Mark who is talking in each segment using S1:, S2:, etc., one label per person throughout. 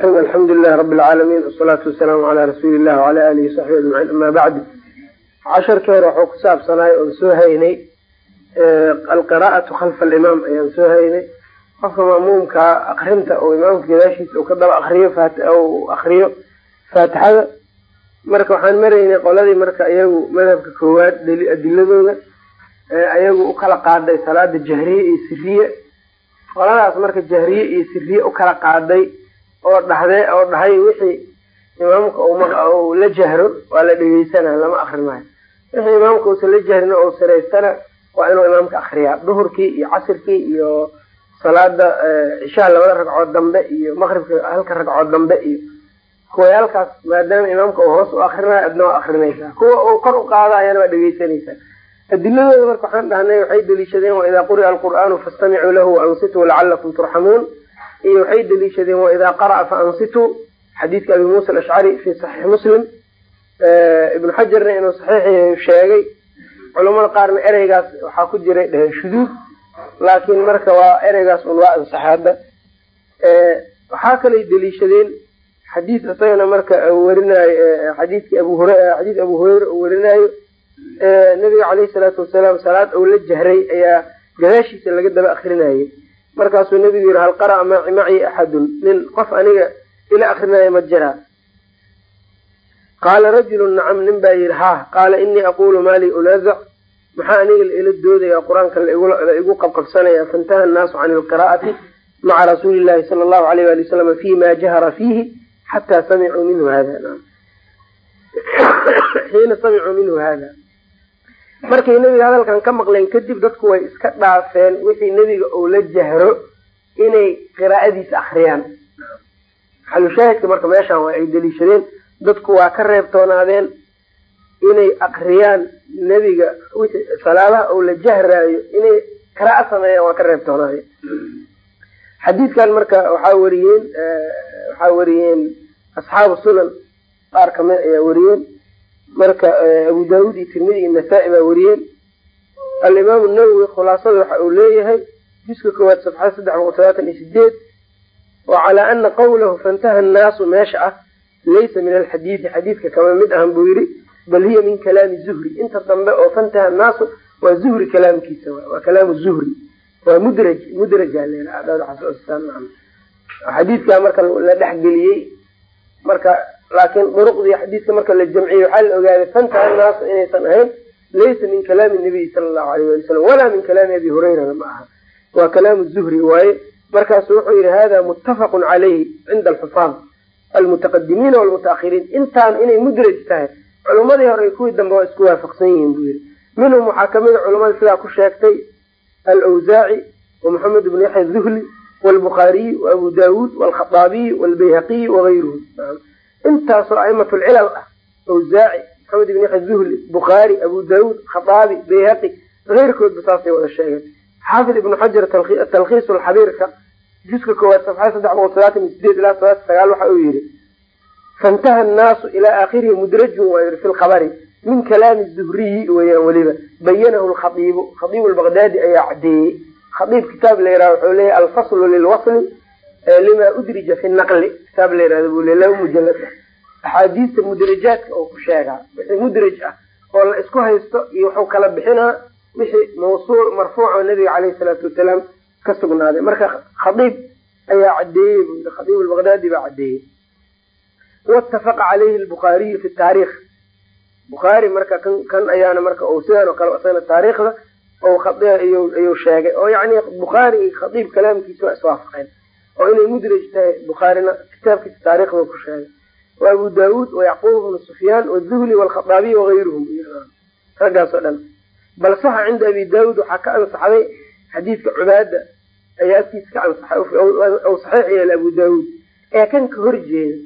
S1: raxim alxamdu lilahi rabi alcaalamiin wasalaatu wasalaamu calaa rasuuli illah wacala alihi wasaxbi ajmaciin amaa bacdu casharkii hore waxuu ku saabsanaay oon soo haynay alqiraa'atu khalfa alimaam ayaan soo haynay qofka maamuumkaa akrinta oo imaamka gadaashiisa uu ka daba akriyo akriyo faatixada marka waxaan maraynay qoladii marka iyagu madhabka koowaad adiladooda ayagu u kala qaaday salaada jahriye iyo siriye qoladaas marka jahriye iyo siriye u kala qaaday oo dhahde oo dhahay wixii imaamka uu la jahro waa la dhegeysana lama akrinaayo wixii imaamka uusan la jahrin oo siraystana waa inuu imaamka akriyaa duhurkii iyo casirkii iyo salaada cishaha labada ragcood dambe iyo maqribka halka ragcood dambe iyo kuwayaalkaas maadaama imaamka uu hoos u akrinayo adna waa akrinaysaa kuwa uu kor u qaadayana waa dhegeysanaysaa. Adiladooda marka waxaan dhahnay waxay deliishadeen waidaa quri'a alqur'aanu fastamicuu lahu waansituu lacalakum turxamuun iyo waxay deliishadeen waidaa qara'a faansituu xadiidka abi muusa alashcari fi saxiix muslim ibnu xajarna inuu saxiix sheegay culamada qaarna ereygaas waxaa ku jiray dheheen shuduud laakiin marka waa ereygaas un waa ansaxay waxaa kalay deliishadeen xadiid isagana marka werinayo xadiidki abu hur xadiid abu hureyra uu werinaayo nabiga caleyhi salaatu wasalaam salaad ou la jahray ayaa gadaashiisa laga daba akrinayay markaasuu nabigu yihi hal qara'a macii axadun? Nin qof aniga ila akrinaayo ma jiraa qaala rajulu nacam nin baa yihi ha qaala inii aqulu maa lii unaazac maxaa aniga la ila doodaya qur'aanka la igu qabqabsanaya? Faintaha annaasu can ilqiraa'ati maca rasuuli llahi sala allahu alayh wali wasalam fi ma jahara fiihi xataa samicuu minhu hada xiina samicuu minhu hada markay nebiga hadalkan ka maqleen kadib dadku way iska dhaafeen wixii nebiga uu la jahro inay qiraa'adiisa akriyaan xalushaahidka marka meeshaan waa ay deliishadeen dadku waa ka reebtoonaadeen inay akriyaan nebiga salaadaha uu la jahraayo inay qiraa'o sameeyaan waa ka reebtoonaadeen. Xadiidkan marka waxaa wariyeen waxaa wariyeen asxaabu sunan qaar ka mid ayaa wariyeen marka abu daawud iyo tirmidi iyo nasaa-i baa wariyeen. Alimaamu nawowi khulaasada waxa uu leeyahay juska koowaad safxada saddex boqol talaatan iyo sideed wa calaa ana qawlahu faintaha annaasu meesha ah laysa min alxadiidi xadiidka kama mid ahan buu yidhi bal hiya min kalaami zuhri. Inta dambe oo fantaha annaasu waa zuhri kalaamkiisa waa kalaamu zuhri. Waa mudraj mudraja xadiidkaa marka la dhexgeliyey marka laakiin duruqdii xadiidka marka la jamciyey waxaa la ogaaday fantaha annaasu inaysan ahayn laysa min kalaami nabiyi sala allahu alayh wali salam walaa min kalaami abi hurayrana ma aha. Waa kalaamu zuhri waaye markaasu wuxuu yihi hada muttafaqun calayhi cinda alxufaad almutaqadimiina walmutaahiriin intaan inay mudraj tahay culummadii hore kuwii dambe waa isku waafaqsan yihiin buu yihi minhum waxaa ka mid a culamada sidaa ku sheegtay alwsaaci wamaxamed bnu yaxya zuhli wlbukhaariyi waabu daawuud walkhaaabiyi walbayhaqiyi wagayruhu intaasoo aimatu lcilal ah awsaaci maxamed ibn yaxya zuhli bukhaari abu daawuud khaaabi bayhaqi keyrkoodba saasay wada sheegeen xaafid ibnu xajar talkhiis lxabiirka juska koowaad safxada saddex boqol sagaatan iyo sideed ilaa sagaatan sagaal waxa uu yihi faintaha annaasu ilaa aakhirihi mudrajun waa yii fi lkhabari min kalaami zuhriyi weyaan weliba bayanahu lkhaiibu khaiibu lbaqdaadi ayaa cadeeyey. Khaiib kitaab la yihah wuxuu leeyahy alfaslu lilwasli lima udrija fi naqli kitaab la yihahdo buu le laba mujalad axaadiista mudrajaadka oo ku sheegaa wixii mudraj ah oo la isku haysto iyo wuxuu kala bixinaa wixii mawsuul marfuuco nabiga caleyhi salaatu wasalaam ka sugnaaday. Marka khaiib ayaa cadeeyey bu yii khaiib lbaqdaadi baa cadeeyey. Watafaqa caleyhi lbukhaariyu fi taarikh bukhaari marka kan kan ayaana marka sidaan oo kale isagana taariikhda ayuu sheegay. Oo yani bukhaari iyo khaiib kalaamkiisa waa iswaafaqeen oo inay mudraj tahay bukhaarina kitaabkiisa taarikhda ku sheegay. Wa abu daawuud wayacquub bnu sufyaan wazuhli walkhaaabiy wagayruhum raggaas oo dhan. Bal saxa cinda abi daawuud waxaa ka ansaxday xadiidka cubaada ayaa afkiisa ka ansaxay saxiix yeela abu daawuud. Ee kan ka horjeeda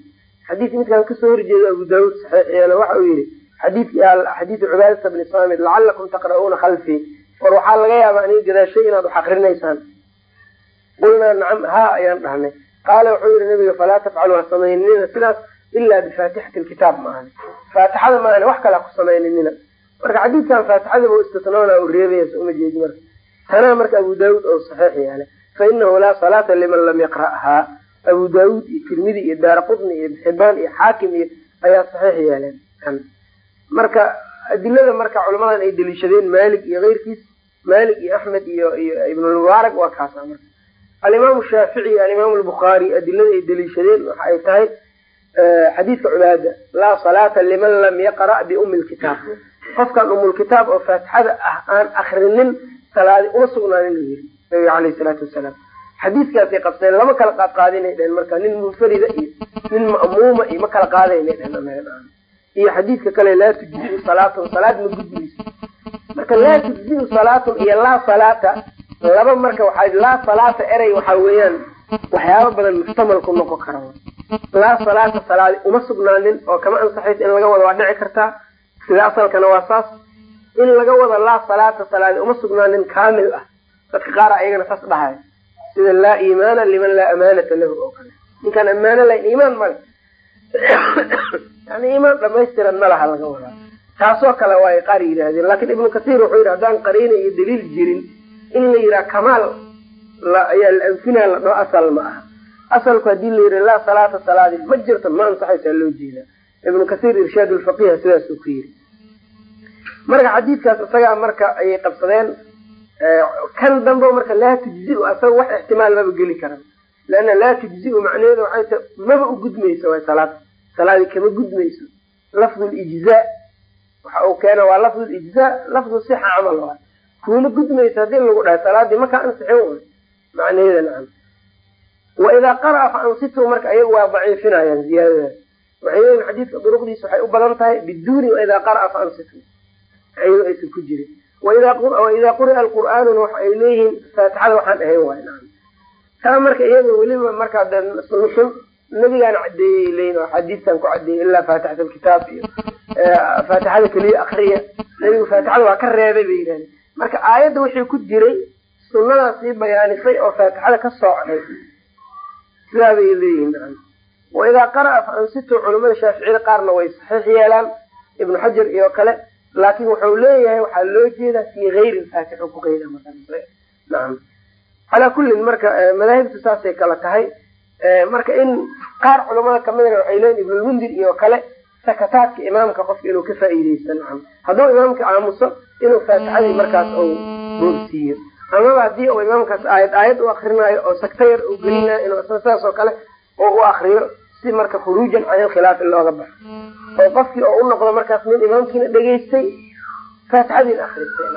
S1: xadiis midkaan ka soo horjeeda abu daawuud saxiix yeela waxa uu yihi xadiidu cubaadata bni samid lacalakum taqra'uuna khalfii. War waxaa laga yaabaa aniga gadaashay inaad wax akrinaysaan qulnaa nacam haa ayaan dhahnay qaala wuxuu yihi nabiga falaa tafcalu ha samaynina sidaas ilaa bifaatixati lkitaab maahan faatixada maahane wax kale ha ku samayninina marka xadiidkan faatixadaba istisnoona u reebaya so uma jeedi marka tanaa marka abu daawuud oo saxiix yeelay fa inahu laa salaata liman lam yaqra'haa abu daawuud iyo tirmidi iyo daara qutni iyo xibaan iyo xaakim iyo ayaa saxiix yeeleen marka adilada marka culamadan ay deliishadeen malik iyo keyrkiis malik iyo axmed iyo iyo ibnulmubaarak waa kaasa marka alimaamu shaafici iyo alimaamu lbukhaari adilada ay deliishadeen waxa ay tahay xadiidka cubaada laa salaata liman lam yaqra' biumi lkitaab qofkan umulkitaab oo faatixada ah aan akrinin salaadi uma sugnaanin uu yiri nabiga caleyhi salaatu wasalaam. Xadiidkaasay qabsadeen lama kala qaad qaadinay dheen marka nin munfarida iyo nin ma'muuma iyo ma kala qaadaynay dheen iyo xadiidka kale laa tujziu salaatun salaad ma gudmayso marka laa tujziu salaatun iyo laa salaata laba marka waxaa laa salaata erey waxaa weeyaan waxyaaba badan muxtamal ku noqon kara laa salaata salaadi uma sugnaanin oo kama ansaxayso in laga wado waa dhici kartaa. Sida asalkana waa saas. In laga wado laa salaata salaadi uma sugnaanin kaamil ah. Dadka qaara ayagana saas dhahay. Sida laa iimaana liman laa amaanata lahu oo kale. Ninkaan ammaano lahayn iimaan male yani iimaan dhamaystiran ma laha laga wadaa taasoo kale waa ay qaar yidhaahdeen. Laakiin ibnu kasiir wuxuu yidhi haddaan qariina iyo daliil jirin in la yidhaha kamaal ayaa la anfinaa la dhao asal ma aha. Asalku haddii la yidhi laa salaata salaadi ma jirto ma ansaxaysaa loo jeedaa ibnu kasiir irshaad lfaqiha sidaasuu ku yidhi. Marka xadiidkaas isagaa marka ayay qabsadeen kan dambe marka laa tujziu asaga wax ixtimaal maba geli karan. Leanna laa tujziu macnaheedu waxay ta maba u gudmayso way salaad. Salaadi kama gudmayso. Lafdu lijzaa waxa uu keena waa lafdu lijzaa lafdu sixa camal waa kuuma gudmayso haddii lagu dhahay salaadii makaa ansixin macnaheeda nacam. Waidaa qara'a fa ansitu marka ayagu waa daciifinayaan ziyaadadaas waxay leeyihiin xadiidka duruqdiisa waxay u badan tahay biduuni waidaa qara'a fa ansitu. Iyadoo aysan ku jirin. Waidaa quri'a alqur'aanuna waxa ay leeyihiin faatixada waxaan ahayn waay nacam. Taa marka iyada weliba markaa sun nabigaan cadeeyey leyin oo xadiistan ku cadeeyey ilaa faatixat alkitaab iyo faatixada keliya akriya nabigu faatixada waa ka reebay bay yidhahdeen marka aayadda wixii ku jiray sunadaas sii bayaanisay oo faatixada ka soocday. Sidaa bay leeyihiin nacam. Waidaa qara'a fa ansitu culamada shaaficiyada qaarna way saxiix yeelaan ibnu xajar iyo kale laakin wuxuu leeyahay waxaa loo jeedaa fii hayri lfaatixu ku qeyda calaa kullin marka madaahibtu saasay kala tahay. Marka in qaar culamada kamidana waxay leeyihiin ibnulmundir iyo kale sakataadka imaamka qofka inuu ka faa'iideysto nacam. Hadduu imaamka aamuso inuu faatixadii markaas uu boorsiiyo. Amaba haddii uu imaamkaas aayad aayad u akrinaayo oo sakta yar uu gelinayo inuu isna saas oo kale oo u akriyo si marka khuruujan can ilkhilaafi looga baxo. Oo qofkii oo u noqdo markaas nin imaamkiina dhegaystay faatixadiina akristay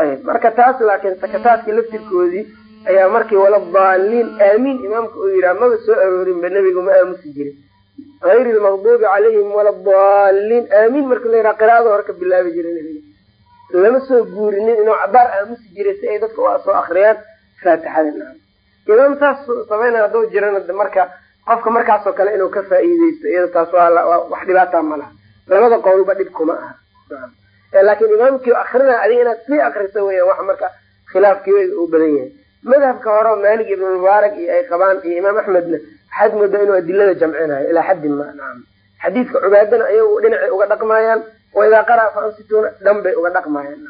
S1: ayb marka taas laakiin sakataadka laftirkoodii ayaa markii waladaaliin aamiin imaamka uu yidhaha maba soo aroorinba nebigu ma aamusi jirin hayri lmaqduubi calayhim waladaaliin aamiin marka la yidhaha qiraada hore ka bilaabi jira nebiga lama soo guurinin inuu cabaar aamusi jiray si ay dadka u soo akriyaan faatixada imaam saas samayna hadduu jirana marka qofka markaasoo kale inuu ka faa'iideysto iyada taas wax dhibaata ma labada qowlba dhib kuma aha laakiin imaamkii akrina adiga inaad sii akriso weya wax marka khilaafkeeda uu badan yahay madhabka hore maalik ibn mubaarak iyo ay qabaan iyo imaam axmedna waxaad moodaa inuu adilada jamcinayo ilaa xaddin ma xadiidka cubaadana ayagu dhinacay uga dhaqmayaan waidaa qara'a fa ansituuna dhan bay uga dhaqmayaan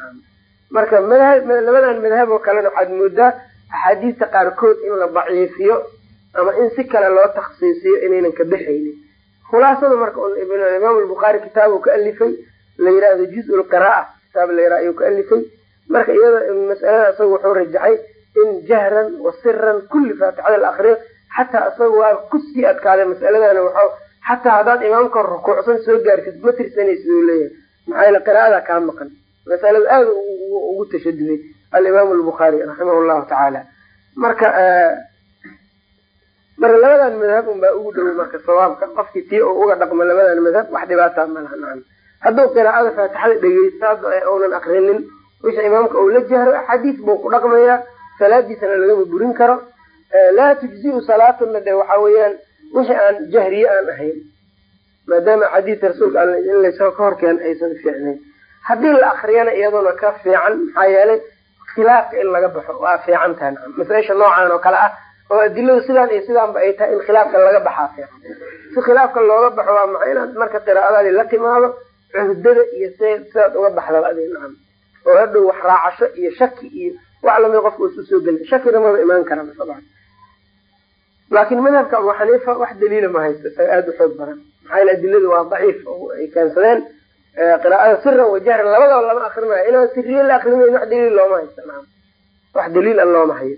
S1: marka labadan madhab oo kalena waxaad moodaa axaadiista qaarkood in la daciifiyo ama in si kale loo taksiisiyo inaynan ka baxaynin. Khulaasada marka imaam albukhaari kitaabu ka alifay la yihahdo juz lqira'a kitaab la yihah ayuu ka alifay. Marka iyada masalada wuxuu rajaxay in jahran wa siran kulli faatixada la akriyo xataa isaga waa ku sii adkaaday masaladana waxaa xataa haddaad imaamka rukuucsan soo gaartid ma tirsanaysid uu leeyahay. Maxaa yaele qiraa'ada kaa maqan. Masalada aada ugu tashaduday alimaam albukhaari raximah llahu tacaala marka marka labadan madhab un baa ugu dhow marka sawaabka. Qofkii tii uga dhaqmo labadan madhab wax dhibaata malaha nacam. Hadduu qiraa'ada faatixada dhegeysto hadda uunan akrinin wixii imaamka uu la jahro axaadiis buu ku dhaqmayaa salaadiisana lagama burin karo laa tujziu salaatuna de waxa weeyaan wixii aan jahriye aan ahayn. Maadaama axaadiista rasuulka in la soo ka horkeen aysan fiicnayn. Haddii la akriyana iyaduna ka fiican maxaa yeelay khilaafka in laga baxo waa fiican tahay nacam. Masaa-isha noocan oo kale ah oo adiladu sidaan iyo sidaanba ay tahay in khilaafka laga baxaa fiican. Si khilaafka looga baxo waa maxa inaad marka qiraa'adaadi la timaado cuhdada iyo s sidaad uga baxdaba adi nacam. Oo hadhow wax raacasho iyo shaki iyo wax la mid qofka usu soo gelin. Shakina maba imaan kara laakin madhabka abu xaniifa wax daliila ma haysto aada u xoog badan. Maxaa adiladu waa daciif ay keensadeen qiraa'ada siran wajahran labadaba lama akrinayo inaan siriye la akrinayn wax daliil looma haysto wax daliil a looma hayo.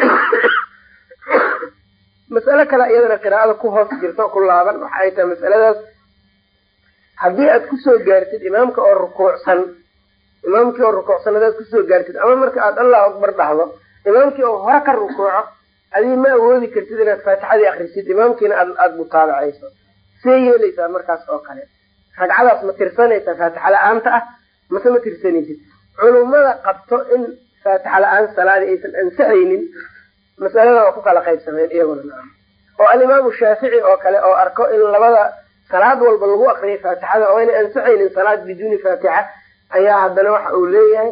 S1: Mas'alo kale iyadana qiraa'ada ku hoos jirto ku laaban waxa ay tahay masaladaas. Haddii aad ku soo gaartid imaamka oo rukuucsan imaamkii oo rukuucsan hadaad ku soo gaartid ama marka aad allahu akbar dhahdo imaamkii oo hore ka rukuuco adii ma awoodi kartid inaad faatixadii akrisid imaamkiina aad aada mutaabacayso. See yeelaysaa markaas oo kale. Ragcadaas ma tirsanaysaa faatixa la'aanta ah? Mase ma tirsanaysid culummada qabto in faatixa la'aan salaadi aysan ansaxaynin masalada waa ku kala qaybsameen iyaguna oo alimaamu shaafici oo kale oo arko in labada salaad walba lagu akriyo faatixada oo ayna ansaxaynin salaad biduuni faatixa ayaa haddana waxa uu leeyahay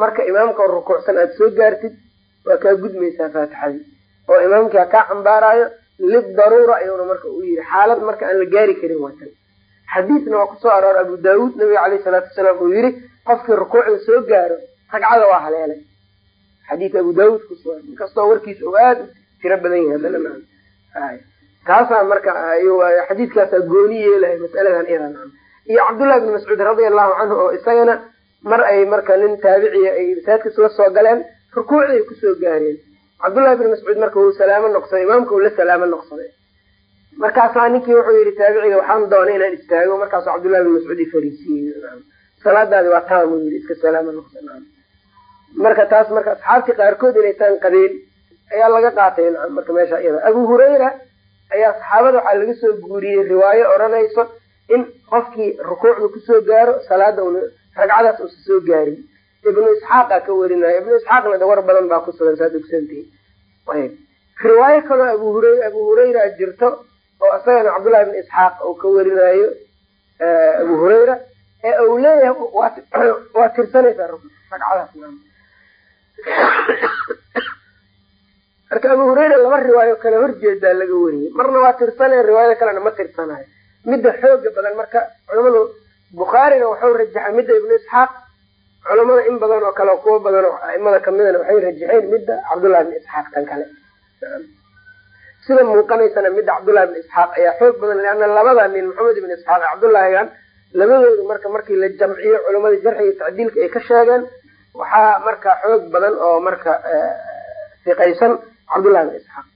S1: marka imaamka rukuucsan aada soo gaartid waa kaa gudmaysaa faatixadii oo imaamkii ha kaa xambaaraayo lidaruura ayuuna marka uu yihi xaalad marka aan la gaari karin watan xadiisna waa ku soo aroor abu daawuud nabiga caleyhi salaatu wasalaam uu yihi qofkii rukuucda soo gaaro ragcada waa haleelay. Xadiis abu daawuud kusugan inkastoo warkiisa uu aada u tiro badan yahay kaasaa marka xadiiskaasaa gooni yeelahay masaladan iyadan iyo cabdullahi bni mascuud radia allahu canhu oo isagana mar ay marka nin taabiciya ay masaajidkas la soo galeen rukuucday ku soo gaareen cabdullahi bni mascuud marka wuu salaamo noqsaday imaamka uu la salaamo noqsaday markaasaa ninkii wuxuu yihi taabiciga waxaan doonay inaan istaago. Markaasu cabdullahi bni mascuud ifariisiiyey salaadaadi waa taamuu yii iska salaamo noqsa marka taas marka asxaabtii qaarkood inay taan qabeen ayaa laga qaatay marka meesha iyada abu hurayra ayaa saxaabada waxaa laga soo guuriyey riwaayo odhanayso in qofkii rukuucda ku soo gaaro salaada ragcadaas uusa soo gaarin ibnu isxaaqa ka warinaya ibnu isxaaqna de war badan baa ku sugan saad ogsantihi ayb riwaayo kaloo abu hurey abu hurayra jirto oo isagana cabdullahi ibn isxaaq uu ka warinayo abu hurayra ee uu leeyahay waa tirsanaysaa ragcadaas marka abu hurayra laba riwaayo kale horjeedaa laga wariyey. Marna waa tirsanaya riwaayada kalena ma tirsanayo midda xooga badan marka culamadu bukhaarina waxau rajaxay midda ibnu isxaaq culamada in badan oo kale kuwa badan oo aimada kamidana waxay rajaxeen midda cabdullahi bni isxaaq tan kale. Sida muuqanaysana midda cabdullahi bni isxaaq ayaa xoog badan leanna labada nin maxamed ibni isxaaq cabdullaahigan labadoodu marka markii la jamciyo culamada jarxiga tacdiilka ay ka sheegeen waxaa marka xoog badan oo marka fiqaysan cabdullahi bni isxaaq.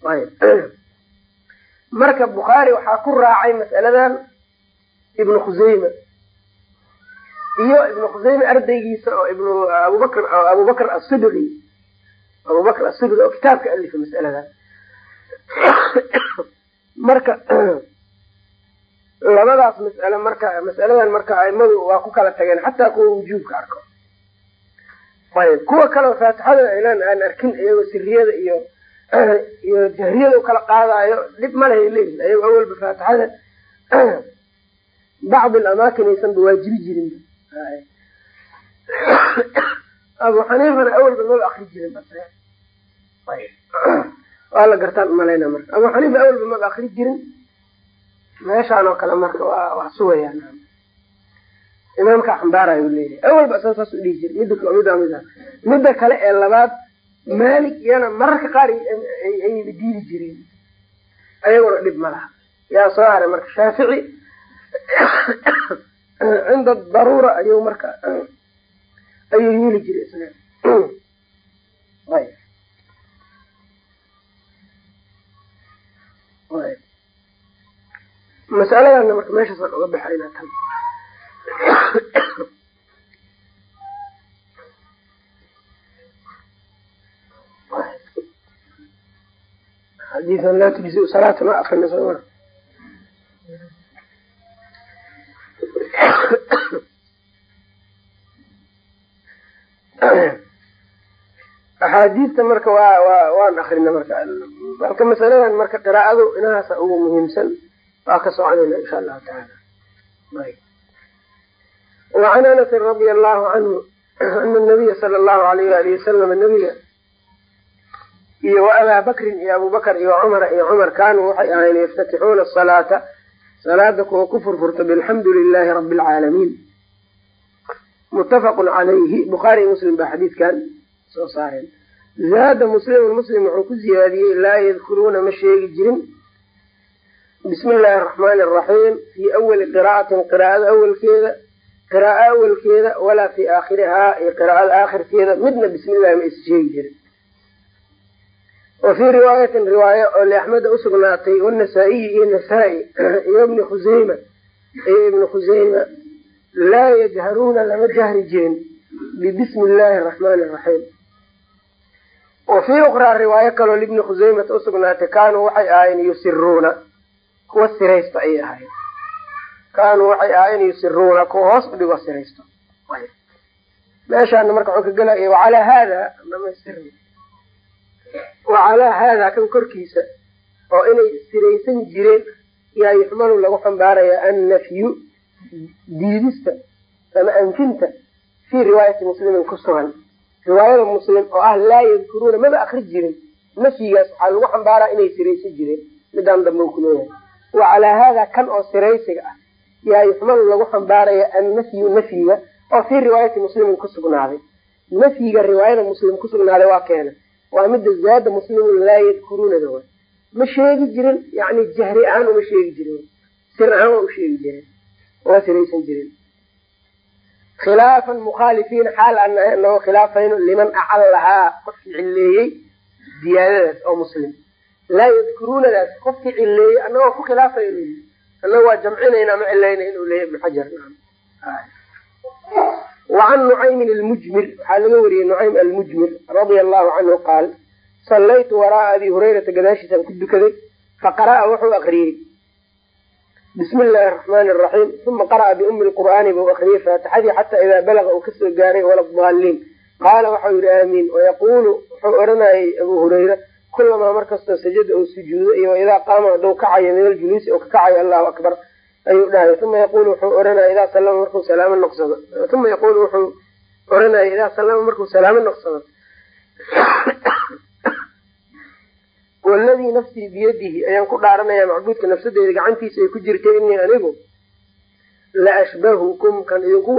S1: Marka bukhaari waxaa ku raacay mas'aladan ibnu khuseyma iyo ibnu khuseyme ardaygiisa oo ibnu abubakr abubakr asibri abubakr asibri oo kitaabka alifa mas'aladan marka labadaas mas'ale marka mas'aladan marka aimadu waa ku kala tageen xataa kuwa wujuubka arko. Ayb kuwa kaleo faatixada ilan aan arkin iyagoo siriyada iyo iyo jahriyada u kala qaadaayo dhib malahay leeyihiin ayago awalba faatixada bacd alamaakin aysan ba waajibi jirin abu xaniifana awalba maba akri jirin waa la gartaan umalayna marka abu xaniifa awalba maba akri jirin meeshaan oo kale marka waa wax sugayaan imaamka xambaarayo leeyahay awalba asan saas u dhihi jira mida mida mida midda kale ee labaad malik iyana mararka qaar ay diidi jireen ayaguna dhib ma laha yaa soo haray marka shaafici cinda daruura ayuu marka ayuu yeeli jiray isaga. Mas'aladana marka meeshaasaan uga baxayna tan. Xadiisan laa tujzi salaatan waa akrina sooma axaadiista marka waa wa waan akrina marka marka masaladan marka qiraa'adu inahaasa ugu muhiimsan waa ka soconayna insha allahu tacaala. Wacan anasin radia allahu canhu ana nabiya sala allahu alayh alihi wasalama nabiga iyo wa abaa bakrin iyo abubakr iyo cumara iyo cumar kaanuu waxay ahayn yaftatixuuna asalaata salaada kuwa ku furfurta bilxamdu lilahi rabi alcaalamiin muttafaqun calayhi bukhaari muslim baa xadiidkan soo saareen. Zaada muslimun muslim wuxuu ku ziyaadiyey laa yadkuruuna ma sheegi jirin. Bismi illaahi araxmaani araxiim fii awali qiraa'atin qiraa'ada awalkeeda qiraa'o awalkeeda walaa fii aakhirihaa iyo qiraa'ada aakhirkeeda midna bismi illahi ma is sheegi jirin. Wa fii riwaayatin riwaayo oo liaxmeda usugnaatay wanasaa-iyi iyo nasaa-i iyo ibni khuseyma iyo ibni khuseyma laa yajharuuna lama jahri jirin bibismi illaahi araxmaani araxiim wa fii ukraa riwaayo kaloo libni khuseymata usugnaatay kaanuu waxay ahaayeen yusiruuna kuwa siraysto ayay ahaayeen. Kaanuu waxay ahaayeen yusiruuna kuwa hoos u dhigo siraysto meeshaana marka waxuu ka gelaya wacalaa haada dhamaystir wacalaa haadaa kan korkiisa oo inay siraysan jireen yaa yuxmalu lagu xambaarayaa annafyu diidista ama anfinta fii riwaayati muslimin ku sugan. Riwaayada muslim oo ah laa yadkuruuna maba akri jirin. Nafyigaas waxaa lagu xambaaraa inay siraysan jireen. Midaan dambe u kuleeyahay wa calaa haada kan oo siraysiga ah yaa yuxmalu lagu xambaaraya annafyu nafyiga oo fii riwaayati muslimin ku sugnaaday. Nafyiga riwaayada muslim ku sugnaaday waa keena. Waa mida zaada muslimun laa yadkuruunada wa ma sheegi jirin yani jahri ahaan uma sheegi jirin. Sir ahaan waa u sheegi jireen waa siraysan jiren khilaafan mukhaalifiina xaal anahay anagoo khilaafayno liman acallahaa qofkii cilleeyey diyaadadaas oo muslim. Laa yadkuruunadaas qofkii cilleeyey anagoo ku khilaafayno annaga waa jamcinayna ma cilayna inuu leeya ibnu wacan nucaymin almujmir waxaa laga wariyey nucaym almujmir radia allahu canhu qaal sallaytu waraaa abi hurayrata gadaashiisaan ku dukaday faqara'a wuxuu akriyey bismi illaahi araxmaani araxiim uma qara'a biumi lqur'aani buu akriyey faatixadii xataa idaa balaga uu ka soo gaaray waladaaliin qaala waxau yihi aamiin. Wayaquulu wuxuu odhanayay abuu hurayra kulamaa markastoo sajada uu sujuudo iyo waidaa qaama haduu kacayo min aljuluusi oo ka kacayo allahu akbar ayuu dhahay. Uma yaqulu wuxuu ohanaya idaa salama markuu salaamo noqsado. Uma yaqulu wuxuu ohanaya idaa salama markuu salaamo noqsado waladii nafsii biyadihi ayaan ku dhaaranaya macbuudka nafsadeeda gacantiisa ay ku jirtay inii anigu la ashbahukum kan idinku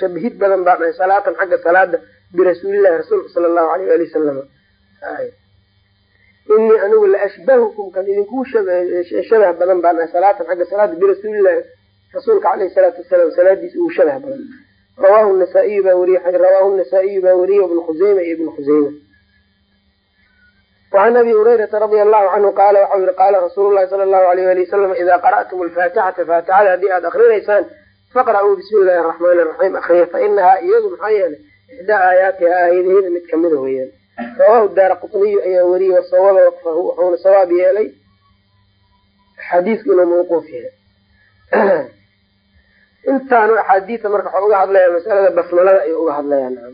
S1: shabahid badan baan ahay salaatan xagga salaada birasuulillahi rasuulka sala allahu aleyh ali wasalama inii anigu la ashbahukum kan idinku shabah badan baan ahay salaatan xagga salaada birasuulillahi rasuulka aleyhi salaatu wasalaam salaadiisa ugu shabah badan. Rawahu nasaa-iyu baa weriye rawaahu nasaa-iyu baa weriye ibnu khuseyma iyo ibnu khuseyma wacan abi hurayrata radia allahu canhu qaala waxau yihi qaala rasuulu llahi sala allahu alayh ali wasalam idaa qara'tum alfaatixata faatixada haddii aada akrinaysaan faqra'uu bismi illahi araxmaani araxiim akriya fa inahaa iyadu maxaa yeelay ixdaa aayaatiha aayadaheeda mid kamida weeyaan rawahu daara qutniyu ayaa weriyey wasawaba waqfahu wuxuuna sawaab yeelay xadiisku inuu mawquuf yahay intaanu axaadiisa marka waxau uga hadlaya masalada basmalada ayuu uga hadlayaa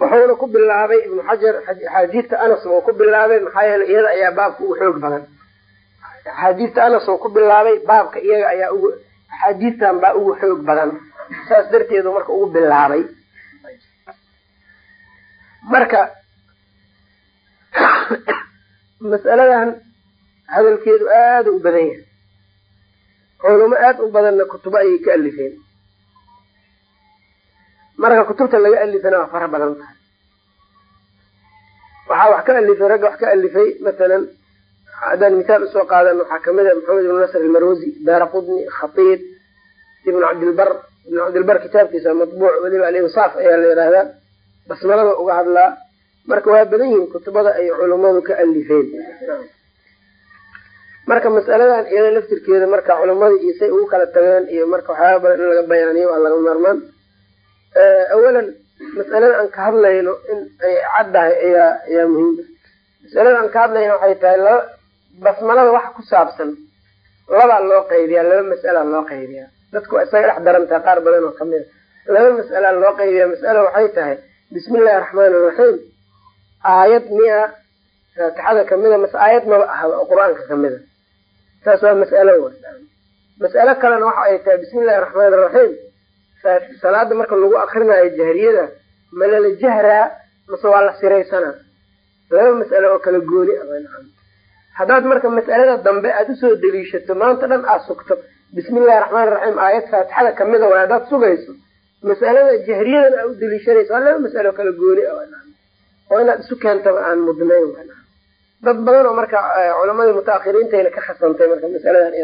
S1: wuxuuna ku bilaabay ibnu xajar axaadiista anas uu ku bilaabay maxaa yeelay iyada ayaa baabka ugu xoog badan. Axaadiista anas uu ku bilaabay baabka iyaga ayaa ugu axaadiistan baa ugu xoog badan. Saas darteedu marka ugu bilaabay. Marka mas'aladan hadalkeedu aada u badan yahay. Culumo aada u badanna kutubo ayay ka alifeen marka kutubta laga alifana waa fara badan tahay. Waxaa wax ka alifay ragga wax ka alifay masalan haddaan mithaal u soo qaadan waxaa ka mid a maxamed ibnu nasr almarwasi daara qudni khatiib ibnu cabdilbar ibnu cabdilbar kitaabkiisa matbuuc weliba alinsaaf ayaa la yihahdaa basmalada uga hadlaa. Marka waa badan yihiin kutubada ay culummadu ka alifeen. Marka masaladan iyada laftirkeeda marka culamada iyo say ugu kala tageen iyo marka waxyaaba badan in laga bayaaniyo waa laga maarmaan awalan mas'alada aan ka hadlayno in ay caddahay ayaa ayaa muhiima masalada aan ka hadlayno waxay tahay laba basmalada waxa ku saabsan labaa loo qaybiyaa laba mas'alaa loo qaybiyaa. Dadku isaga dhex darantaha qaar badan oo ka mid a laba mas'alaa loo qaybiyaa mas'ala waxay tahay bismi illahi araxmaan iraxiim aayad miya faatixada kamida mase aayad maba ahaba oo qur'aanka kamida taas waa mas'alo mas'alo kalena waxa ay tahay bismi illahi araxmaan iraxiim salaada marka lagu akrinayo jahriyada ma lala jahraa mase waa la siraysanaa laba mas'alo oo kala gooni ah haddaad marka mas'alada dambe aada u soo deliishato maanta dhan aad sugto. Bismi illahi raxmaan raxiim aayad faatixada kamida waay haddaad sugayso. Masalada jahriyadana aa u daliishanaysa waa laba masalo kala gooni oo inaad isu keentaba aan mudnayn dad badan oo marka culamadii mutaahiriintayna ka khasantay marka masaladan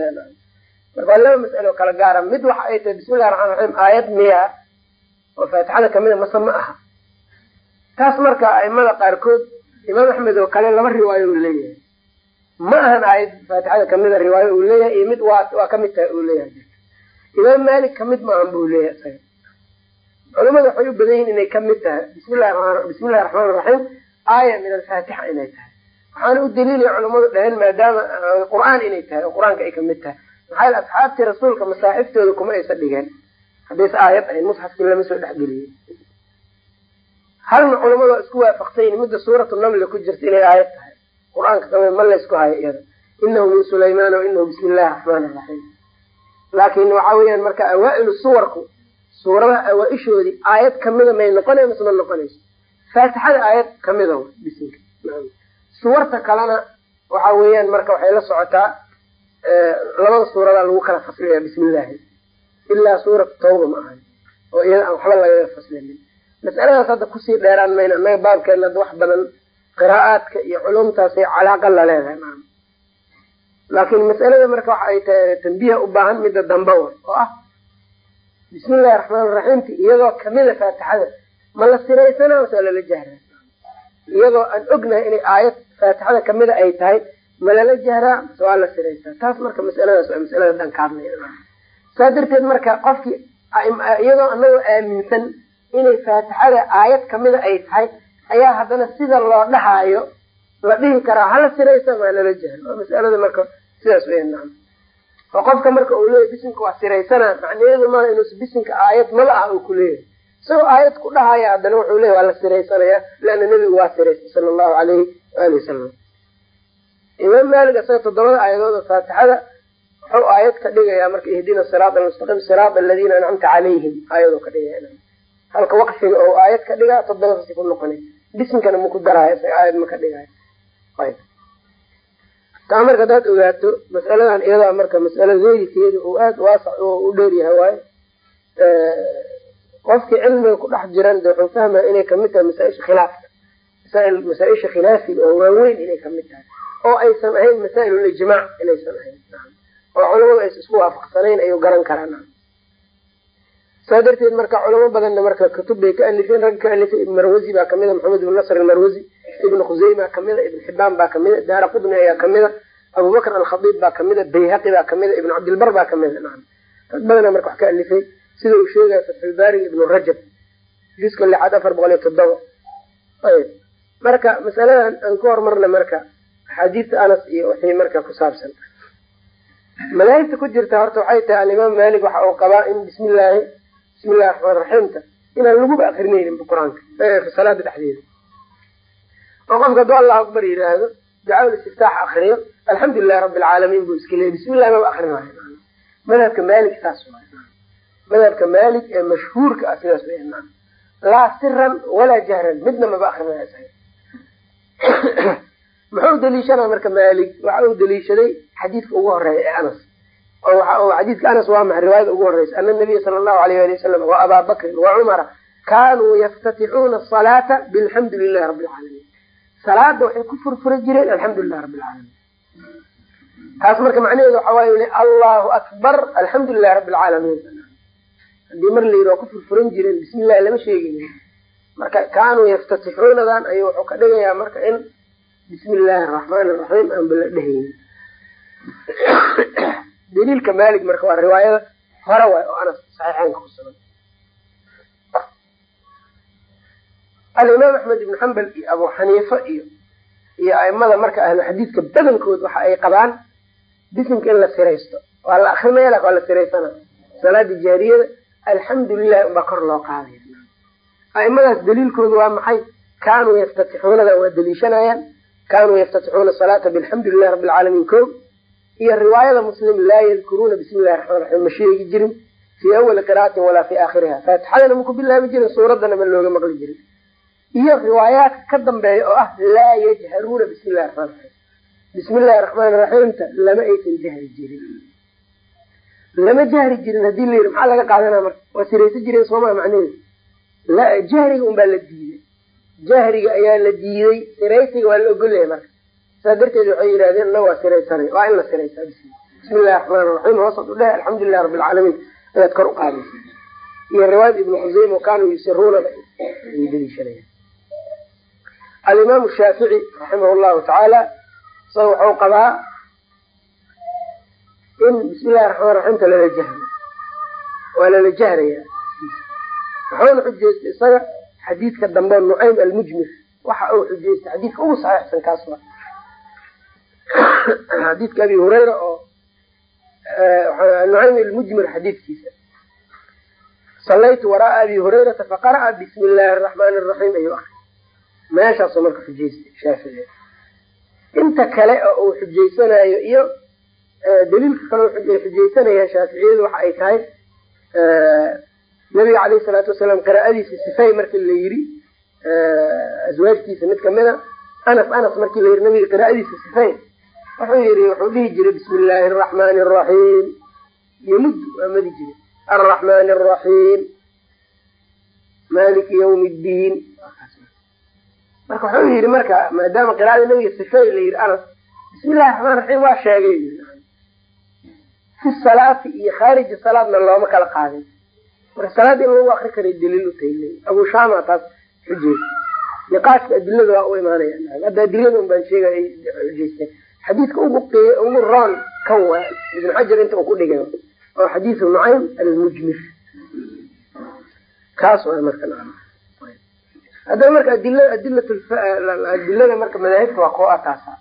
S1: marka waa laba masalo kala gaara mid waxa ay tahay bismillahi raxmaan raxiim aayad miya oo faatixada kamida mase ma aha. Taas marka aimada qaarkood imaam axmed oo kale laba riwaayo uu leeyahay. Ma ahan aayad faatixada kamida riwaayo uu leeyahay iyo mid waa ka mid tahay uu leeyahay. Imaam malik ka mid maahan buu leeyahay isaga waxay u badan yihiin inay ka mid tahay bismillahi bismillahi raxmaan raxiim aaya min alfaatixa inay tahay. Waxaana u daliilaya culamadu dhaheen maadaama qur'aan inay tahay oo qur'aanka ay ka mid tahay maxaa asxaabtii rasuulka masaaxiftooda kuma aysa dhigeen? Haddayse aayad ahayn musxafkii lama soo dhexgeliyey. Halna culamadu isku waafaqsayn midda suuratu namli ku jirta inay aayad tahay. Qur'aanka ka mid ma laysku hayo iyada. Inahu min sulaymaan wa inahu bismi illahi raxmaan raxiim laakin waxa weeyaan marka awaa'ilu suwarku suuradaha awaa-ishoodii aayad kamida may noqonay mise ma noqonayso. Faatixada aayad kamida bisinka. Suwarta kalena waxa weeyaan marka waxay la socotaa labada suuradaa lagu kala faslaya bismi illaahi ilaa suuratu tawba ma ahan oo iyada aan waxba lagaga faslinin. Masaladaas hadda ku sii dheeraan mayna annaga baabkeena wax badan qiraa'aadka iyo culumtaasay calaaqa la leedahay maa laakin masalada marka waxa ay tahay u baahan midda dambe wa oo ah bismi illahi raxmaan raxiimti iyadoo kamida faatixada ma la siraysanaa mase lala jahraa iyadoo aan ognahay inay aayad faatixada kamida ay tahay ma lala jahraa mase waa la siraysaa taas marka masaladaas waa masalada dhan ka hadlaya saa darteed marka qofkii iyadoo anagoo aaminsan inay faatixada aayad kamida ay tahay ayaa haddana sida loo dhahaayo la dhihi karaa hala siraysa maa lala jahro waa masalada marka sidaas weya naam. Oo qofka marka uu leeyahy bisinka waa siraysana macnaheedu maaha inuus bisinka aayad mala ah uu ku leeyahay. Isagoo aayad ku dhahaya haddana wuxuu leeyahy waa la siraysanaya leanna nebigu waa siraysay sala allahu alayhi waali wasalam imaam maalik isaga toddobada aayadood oo faatixada wuxuu aayad ka dhigayaa marka ihdina siraat almustaqiim siraat aladiina ancamta calayhim aayadoo ka dhigaya halka waqfiga oo aayad ka dhigaa toddobadasi ku noqonay. Bisinkana maku daraayo isaga aayad ma ka dhigayo ayb taa marka hadaad ogaato masaladan iyadaa marka masala weelikeeda uu aada waasac u dheeryahay waayo qofkii cilmiga ku dhex jiran de wuxuu fahmaya inay ka mid tahay masaaisha khilaafka masaa-isha khilaafiga oo waaweyn inay ka mid tahay oo aysan ahayn masaa'il ijmaac inaysan ahayn. Oo culamadu aysa isku waafaqsanayn ayuu garan karaa saa darteed marka culamo badanna marka kutub bay ka alifeen rag ka alifay ibn marwazi baa kamida maxamed ibn nasr almarwazi ibn khuseyma kamida ibn xibaan baa kamida daara qudni ayaa kamida abubakr alkhadiib baa kamida bayhaqi baa kamida ibn cabdilbar baa kamida rag badana marka wax ka alifay sida uu sheegaya fatxulbaari ibn rajab juska lixaad afar boqol iyo toddoba ayb marka masaladan aan ka hormarna marka axaadiista anas iyo wixii marka ku saabsan. Madaahibta ku jirta horta waxay tahay alimaam malik waxa uu qabaa in bismi illaahi bismi raxmaan raxiimta inaan laguba akrinaynin qur'aanka salaada dhexdeeda. Oo qofka hadduu allahu akbar yidhaahdo ducaa istiftaax akriyo alxamdu lilahi rabbi alcaalamiin buu iska leeyay bismi illahi maba akrin waayo. Madhabka malik saas waay madhabka malik ee mashhuurka ah sidaas way laa siran walaa jahran midna maba akrinaya muxuu daliishanaa marka malik waxa uu daliishaday xadiidka ugu horreeya ee anas. Xadiidka anas waa maxay? Riwaayada ugu horeysa ana nabiya sala allahu alayh ali wasalam wa abaa bakrin wa cumara kaanuu yaftatixuuna asalaata bilxamdu lilahi rabbi alcaalamiin salaada waxay ku furfura jireen alxamdu lilahi rabbi alcaalamiin taas marka macnaheedu waxa waaye allahu akbar alxamdu lilahi rabbi alcaalamiin haddii mar la yidhi waa ku furfuran jireen bismi lama sheegin. Marka kaanuu yaftatixuunadan ayuu wuxuu ka dhigayaa marka in bismi illaahi araxmaan araxiim aanba la dhehaynin daliilka malik marka waa riwaayada hore waay oo anas saxiixeynka ku sugan. Alimaam axmed ibn xambal iyo abu xaniifa iyo iyo aimada marka ahlu xadiidka badankood waxa ay qabaan bisimka in la siraysto. Waa la akrinaya laakiin waa la siraysana. Salaada jaariyada alxamdu lilahi unbaa kor loo qaadaya. Aimadaas daliilkooda waa maxay? Kaanuu yaftatixuunada waa daliishanayaan kaanuu yaftatixuuna salaata bilxamdu lilahi rabbi alcaalamiin ko iyo riwaayada muslim laa yadkuruuna bismi illahi raxmaan raxiim ma sheegi jirin fii awali qira'atin walaa fii aakhiriha faatixadana ma bilaabi jirin suuraddana ma looga maqli jirin. Iyo riwaayaadka ka dambeeya oo ah laa yajharuuna bismi illahi raxmaan raxiim bismi illahi raxmaan raxiimta lama aysan jahri jirin. Lama jahri jirin haddii la yidhi maxaa laga qaadanaa marka? Waa siraysan jireen sooma macnaheedu? Jahriga un baa la diiday jahriga ayaa la diiday siraysiga waa la ogolyahay marka. Saa darteed waxay yidhahdeen na waa siraysanay waa in la siraysaa bis bismi illahi raxmaan raxiim hoosad u dheh alxamdu lilahi rabbi alcaalamiin inaad kor u qaadaysa iyo riwaayad ibnu khuseyma kaanuu yusiruunaba ay daliishanayaan alimaamu shaafici raximah llahu tacaala isaga waxau qabaa in bismi illahi raxmaan raxiimta lala jahro waa lala jahraya waxauna xujeystay isaga xadiidka dambe nucaym almujmir waxa uu xujeystay xadiidka ugu saxiixsan kaas wa xadiidka abi hurayra oo nucaym almujmir xadiidkiisa. Salaytu waraaa abi hurayrata faqara'a bismi illaahi araxmaani araxiim ayuu akri meeshaasuu marka xujeystay shaafici. Inta kale oo uu xujeysanayo iyo daliilka kale ay xujeysanayaan shaaficiyadu waxa ay tahay nabiga caleyhi salaatu wasalaam qiraa'adiisa sifay marki la yiri aswaajtiisa mid kamida anas anas markii la yiri nabiga qiraa'adiisa sifay wuxuu yiri wuxuu dhihi jiray bismi illaahi araxmaani araxiim yomud waa madi jiray arraxmaani araxiim maliki ywmi ddiin marka wuxuu yiri marka maadaama qiraa'ada nabiga sifay la yiri anas bismi illahi raxmaan raxiim waa sheegay. Fi salaati iyo khaariji salaadna looma kala qaadin marka salaad in lagu akri karay daliil u tahay abu shama taas xujeys niqaashka adilada waa u imaanaya hadda adilada un baan sheegay ay xujeysteen xadiidka ugu ugu roon kan waa ibn xajar inta uu ku dhigay oo xadiisu nucaym almujmir. Kaas waa marka haddaba marka adila adilat adilada marka madaahibta waa kuwa ataasa.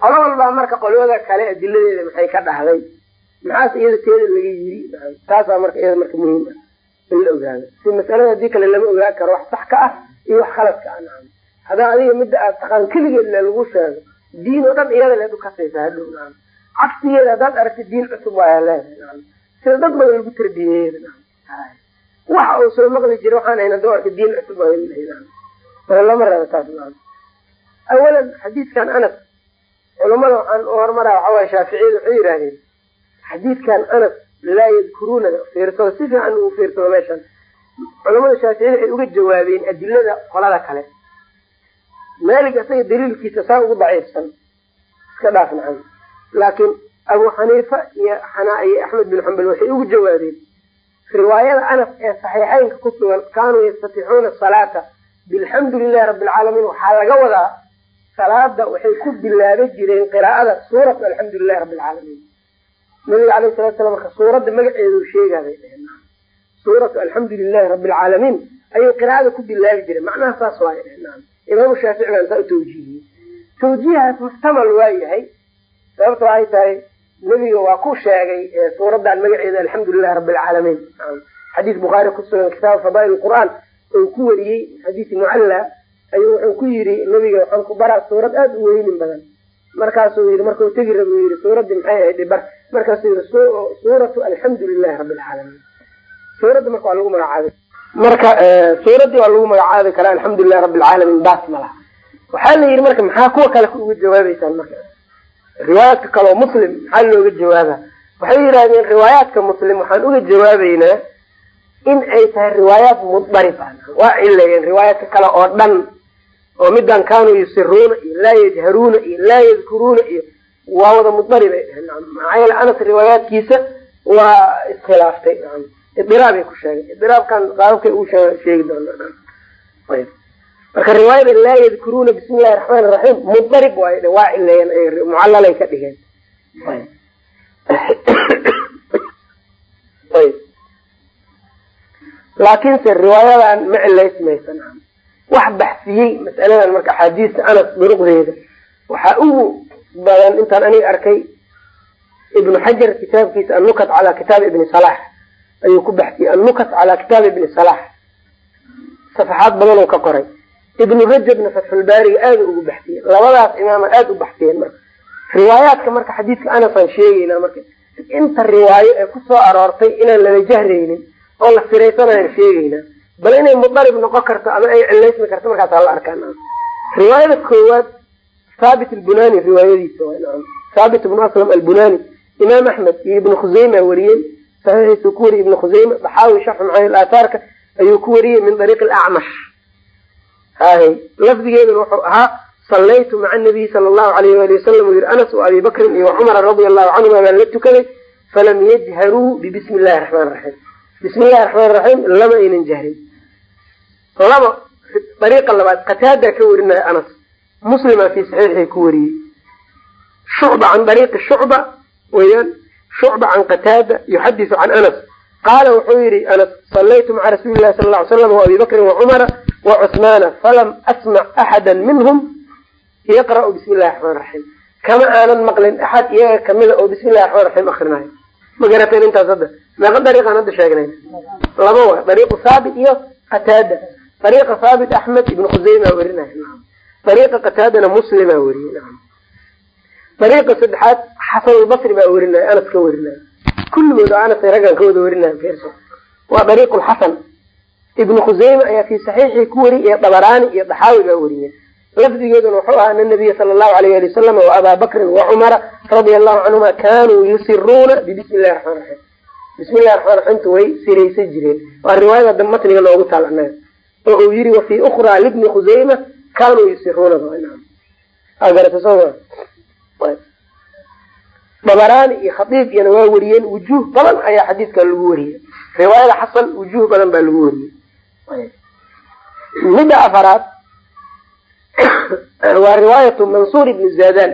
S1: Qolo walbaa marka qolada kale adiladeeda maxay ka dhahday? Maxaas iyada teeda laga yiri taasaa marka iyada marka muhiim ah in la ogaado. Si masalada haddii kale lama ogaan karo wax sax ka ah iyo wax khalad ka ah nacam hadaa adiga midda aad taqaan keligeed lagu sheego diin oo dhan iyada leed ukasaysa hadhow nacam cagsigeeda haddaad aragti diin cusub waaya leedahay nacam sida dad badan lagu tarbiyeeyada nacam waxa uu soo maqli jira waxaan hayn haduu arka diin cusub waa nacam marka lama raba taas nacam awalan xadiidkan anas culamada waxaan u hormaraa waxa waye shaaficiyada waxay yidhahdeen xadiidkan anas laa yadkuruuna fiirsado si fiican uu fiirsado meeshan. Culamada shaaficiyada waxay uga jawaabeen adilada qolada kale. Maalik isaga daliilkiisa saa ugu daciifsan. Iska dhaaf nacam laakiin abu xaniifa iyo iyo axmed bin xambal waxay ugu jawaabeen riwaayada anas ee saxiixeynka ku sugan kaanuu yastatixuuna salaata. Bilxamdu lilahi rabbi alcaalamiin waxaa laga wadaa salaada waxay ku bilaaban jireen qiraa'ada suuratu alxamdu lilahi rabbi alcaalamiin nabiga alayh salatu slam marka suuradda magaceedu sheegaabay dheheen suuratu alxamdu lilahi rabbi alcaalamiin ayuu qiraa'ada ku bilaabi jiray. Macnaha saas waay dheheen imaamu shaafici baan saa u tawjiihiyey. Tawjiihaas muxtamal waa yahay sababta waxay tahay nebiga waa ku sheegay suuraddan magaceeda alxamdu lilahi rabbi alcaalamiin xadiis bukhaari ku sugan kitaabu fadaa'il qur'aan oo ku wariyey xadiis mucalla ayuu wuxuu ku yiri nabiga waxaan ku baraa suurad aada u weynin badan. Markaasuu yii markau tegi rab yii suuraddii maxay ahayd dhibar markaasuu yii suuratu alxamdu lilahi rabbi alcaalamiin suuradda marka waa lagu magacaabay. Marka suuraddii waa lagu magacaabi karaa alxamdu lilahi rabbi alcaalamiin baas ma laha. Waxaa la yidhi marka maxaa kuwa kale uga jawaabeysaan marka? Riwaayaadka kaleo muslim maxaa looga jawaaba waxay yidhahdeen riwaayaadka muslim waxaan uga jawaabeynaa in ay tahay riwaayaat muddarib ah. Waa cileeyeen riwaayaadka kale oo dhan oo midan kaanuu yusiruuna iyo laa yajharuuna iyo laa yadkuruuna iyo waa wada muddarib ay dheheen maxaa yeele anas riwaayaadkiisa waa iskhilaaftay idiraabay ku sheegay idiraabkan qaababkay uu sheegi doona marka riwaayada laa yadkuruuna bismi illahi raxmaan iraxiim muddarib waay waa cileeyeen mucalalay ka dhigeen. Laakiinse riwaayadan ma cilaysmaysan wax baxsiyey masaladan marka axaadiista anas duruqdeeda waxaa ugu badan intaan aniga arkay ibnu xajar kitaabkiisa annukat calaa kitaabi ibni salax ayuu ku baxsiyey annukat calaa kitaabi ibni salax safaxaad badanoo ka qoray. Ibnu rajabna fatxulbaariga aada ugu baxsiyey. Labadaas imaama aada u baxsiyeen marka. Riwaayaadka marka xadiidka anasaan sheegeynaa marka inta riwaayo ee ku soo aroortay inaan lala jahraynin oo la siraysanayaan sheegeynaa bal inay mudarib noqon karto ama ay cilaysmi karto markaas la arkaan. Riwaayada koowaad thaabit albunani riwaayadiisa thaabit ibnu aslam albunani imaam axmed iyo ibnu khuseyma wariyey saxiixiisuu ku wariyey ibnu khuseyme daxaawi sharxu macaani aathaarka ayuu ku wariyey min dariiqi acmash hay lafdigeeduna wuxuu ahaa sallaytu maca nabiyi sala allahu alayh wali wasalam uu yihi anas wa abi bakrin iyo cumara radia allahu canhuma baan la tukaday. Falam yajharuu bibismi illahi raxmaan raxiim bismi illahi raxmaan raxiim lama aynan jahrin. Laba dariiqa labaad qataada ka warinaya anas muslima fi saxiixii ku wariyey shucba can dariiqi shucba weyaan shucba can qataada yuxadisu can anas. Qaala wuxuu yihi anas sallaytu maca rasuuli lahi sala ly slam wa abi bakrin wacumara wacuhmaana falam asmac axada minhum? Yaqra'u bismi illahi raxmaan raxiim kama aanan maqlin axad iyaga kamida oo bismi illahi raxmaan raxiim akrinayo ma garateen intaas hadda? Meeqa dariiqaan hadda sheegnay. Laba wa dariiqu haabit iyo qataada. Dariiqa haabit axmed ibn khuseyma werinay dariiqa qataadana muslima weriyey dariiqa saddexaad xasanulbasri baa werinay anas ka werinay kulligood oo anas raggan ka wada werinay waa dariiqu lxasan ibnu khuseyma ayaa fi saxiixii ku wariyay iyo dabaraani iyo daxaawi baa weriyey lafdigeeduna wuxuu ahaa ana nabiya sala allahu alayh ali wasalam wa abaa bakrin wa cumara radia allahu canhuma kanuu yusiruuna bibismi illahi raxmaan raxiim bismi illahi raxmaan raxiimtu way siraysan jireen waa riwaayada da matniga noogu taal oo uu yiri wa fii ukhraa libni khuseyma garata soo dabaraani iyo khadiib iyana waa weriyeen wujuuh badan ayaa xadiidkan lagu wariyey. Riwaayada xasan wujuuh badan baa lagu wariyey. Midda afaraad waa riwaayatu mansuur ibnu zadan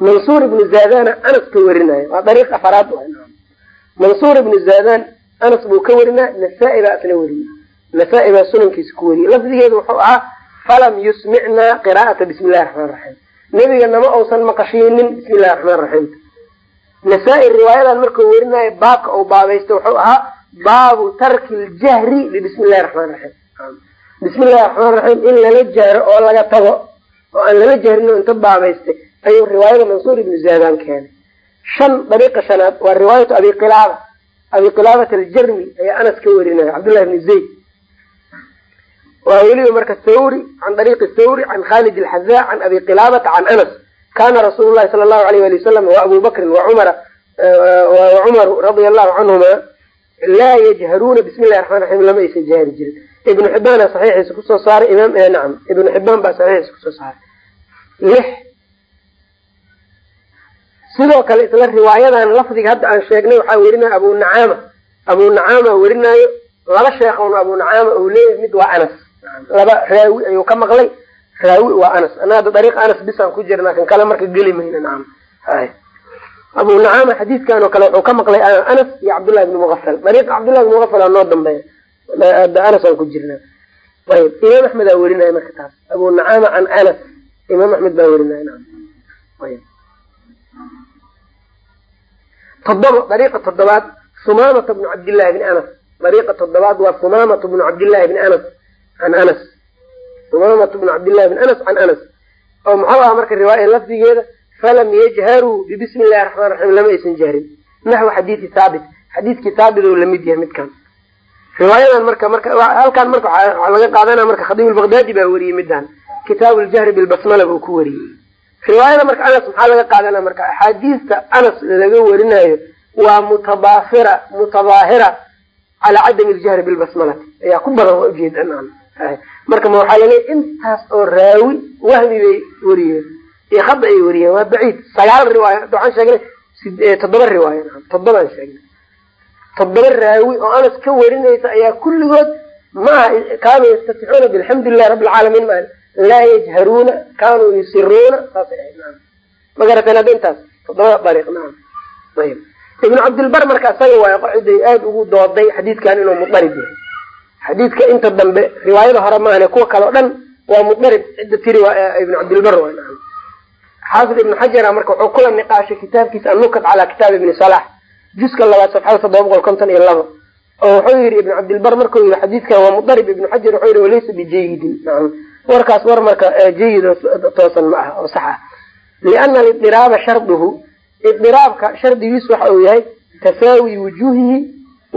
S1: mansuur ibnu zadana anas ka werinayo waa dariiq afaraad mansuur ibnu zadan anas buu ka werinaa nasaa-i baa isna weriyey nasaa-i baa sunankiisa ku weriyey lafdigeedu wuxuu ahaa falam yusmicnaa qiraa'ata bismi illahi raxmaan raxiim nebiga nama uusan maqashiinin bismi illahi raxmaan raxiim nasaa-i riwaayadan markuu werinayo baabka uu baabaysta wuxuu ahaa baabu tarki ljahri bibismi illahi raxmaan raxiim bismi illahi raxmaan raxiim in lala jahro oo laga tago oo aan lala jahrin oo inta baabaystay ayuu riwaayada mansuur ibnu zaadan keenay. Shan dariiqa shanaad waa riwaayatu abi qilaaba. Abi qilaabat aljarmi ayaa anas ka werinaya cabdullahi bni zayd waa weliba marka thawri can dariiqi thawri can khalid alxadaa can abi qilaabata can anas. Kana rasuulu llahi sala allahu alayh ali wasalam wa abu bakrin wacumara wacumaru radia allahu canhuma laa yajharuuna bismi illahi raxmaan raxiim lama aysan jahri jirin. Ibnu xibbaana saxiixiisa ku soo saaray imaam nacam ibnu xibbaan baa saxiixiisa ku soo saaray. Lix. Sidoo kale isla riwaayadan lafdiga hadda aan sheegnay waxaa werinaya abu nacaama. Abu nacaama werinaayo laba sheekhoon abu nacaama uu leeyahay mid waa anas laba raawi ayuu ka maqlay. Raawi waa anas. Ana dariiq anas bisaan ku jirnaa kan kale marka geli mayna nacam hay. Abu nacaama xadiidkan oo kale wuxuu ka maqlay anas iyo cabdullahi bni muafal dariiqa cabdullahi bni muafal aa noo dambeeya anas aan ku jirnaa. Ayb imaam axmed aa werinaya marka taas. Abu nacaama can anas. Imaam axmed baa werinaya naam. Ayb todoba dariiqa toddobaad sumaamata bnu cabdillahi bni anas. Dariiqa toddobaad waa sumaamatu bnu cabdillahi bni anas can anas sumaamatu bnu cabdillahi bni anas can anas oo muxuu aha marka riwaaya lafdigeeda falam yajharuu bibismi illahi raxmaan raxiim lama aysan jahrin naxwi xadiidi haabit xadiidkii haabit oo la mid yahay midkan riwaayadan marka marka halkan marka waxaa laga qaadanaya marka khadiib albaqdaadi baa weriyey midaan kitaabu ljahri bilbasmala buu ku wariyey riwaayada marka anas maxaa laga qaadanaya marka axaadiista anas laga warinayo waa mutabaafira mutabaahira calaa cadami ljahri bilbasmalati ayaa ku badan waa ujeeda marka ma waxaa laleeya intaas oo raawi wahmi bay wariyeen. Iyo khada ay wariyeen waa baciid sagaal riwaaya hadda waxaan sheegnay toddoba riwaaya toddobaan sheegnay. Toddoba raawi oo anas ka warinaysa ayaa kulligood maaha kaanuu yastatixuuna bilxamdu lilahi rabbi alcaalamiin ma laa yajharuuna kaanuu yusiruuna saasay ahayd ma garateen hadda intaas? Toddobada dariiq naam. Ayib. Ibnu cabdilbar marka isaga waayo qaciday aada ugu dooday xadiidkan inuu mudarib yahay xadiidka inta dambe riwaayada hore maahane kuwa kale o dhan waa mudarib cidda tiri waa ibnu cabdilbar xaafid ibnu xajara marka wuxuu kula niqaashay kitaabkiisa annukat calaa kitaab ibni salax juska labaad safxada toddoba boqol konton iyo laba oo wuxuu yihi ibnu cabdilbar markuu yihi xadiidkan waa mudarib ibnu xajar wuxuu yihi walaysa bijayidin warkaas war marka jayid toosan ma aha oo sax ah. Liana alidiraaba sharduhu idiraabka shardigiisu waxa uu yahay tasaawi wujuuhihi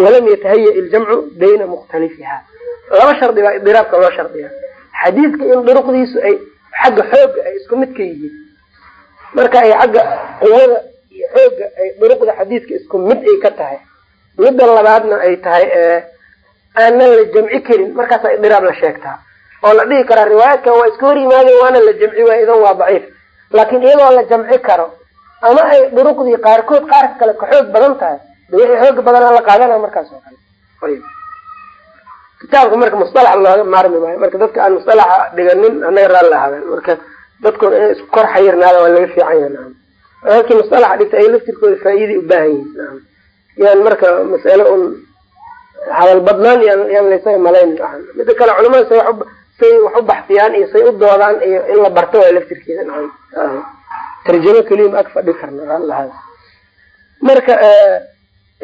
S1: walam yatahaya iljamcu bayna mukhtalifiha laba shardi baa idiraabka loo shardiya xadiidka in duruqdiisu ay xagga xooga ay isku mid ka yihiin marka ay xagga quwada iyo xooga ay duruqda xadiidka isku mid ay ka tahay midda labaadna ay tahay aanan la jamci karin markaasa idiraab la sheegtaa oo la dhihi karaa riwaayaadkan waa iska hor yimaadeen waana la jamci waay idan waa daciif laakiin iyadoo la jamci karo ama ay duruqdii qaarkood qaarka kale ka xoog badan tahay de wixii xooga badanaa la qaadana markaas oo kale. Kitaabka marka musalax looga maarmi maayo marka dadka aan musalaxa dhiganin anaga raali ahaadeen marka dadkuna inay isku kor xayirnaada waa laga fiican yaha naam. Halkii musalaxa dhigta ay laftirkooda faa'iiday u baahan yihiin naam. Yaan marka mas'ale un hadal badnaan yaan laysaga malayn mida kale culamada say say wax u baxsiyaan iyo say u doodaan iyo in la barto waa laftirkeeda naam. Tarjamo keliya ma ag karna raalilahaada marka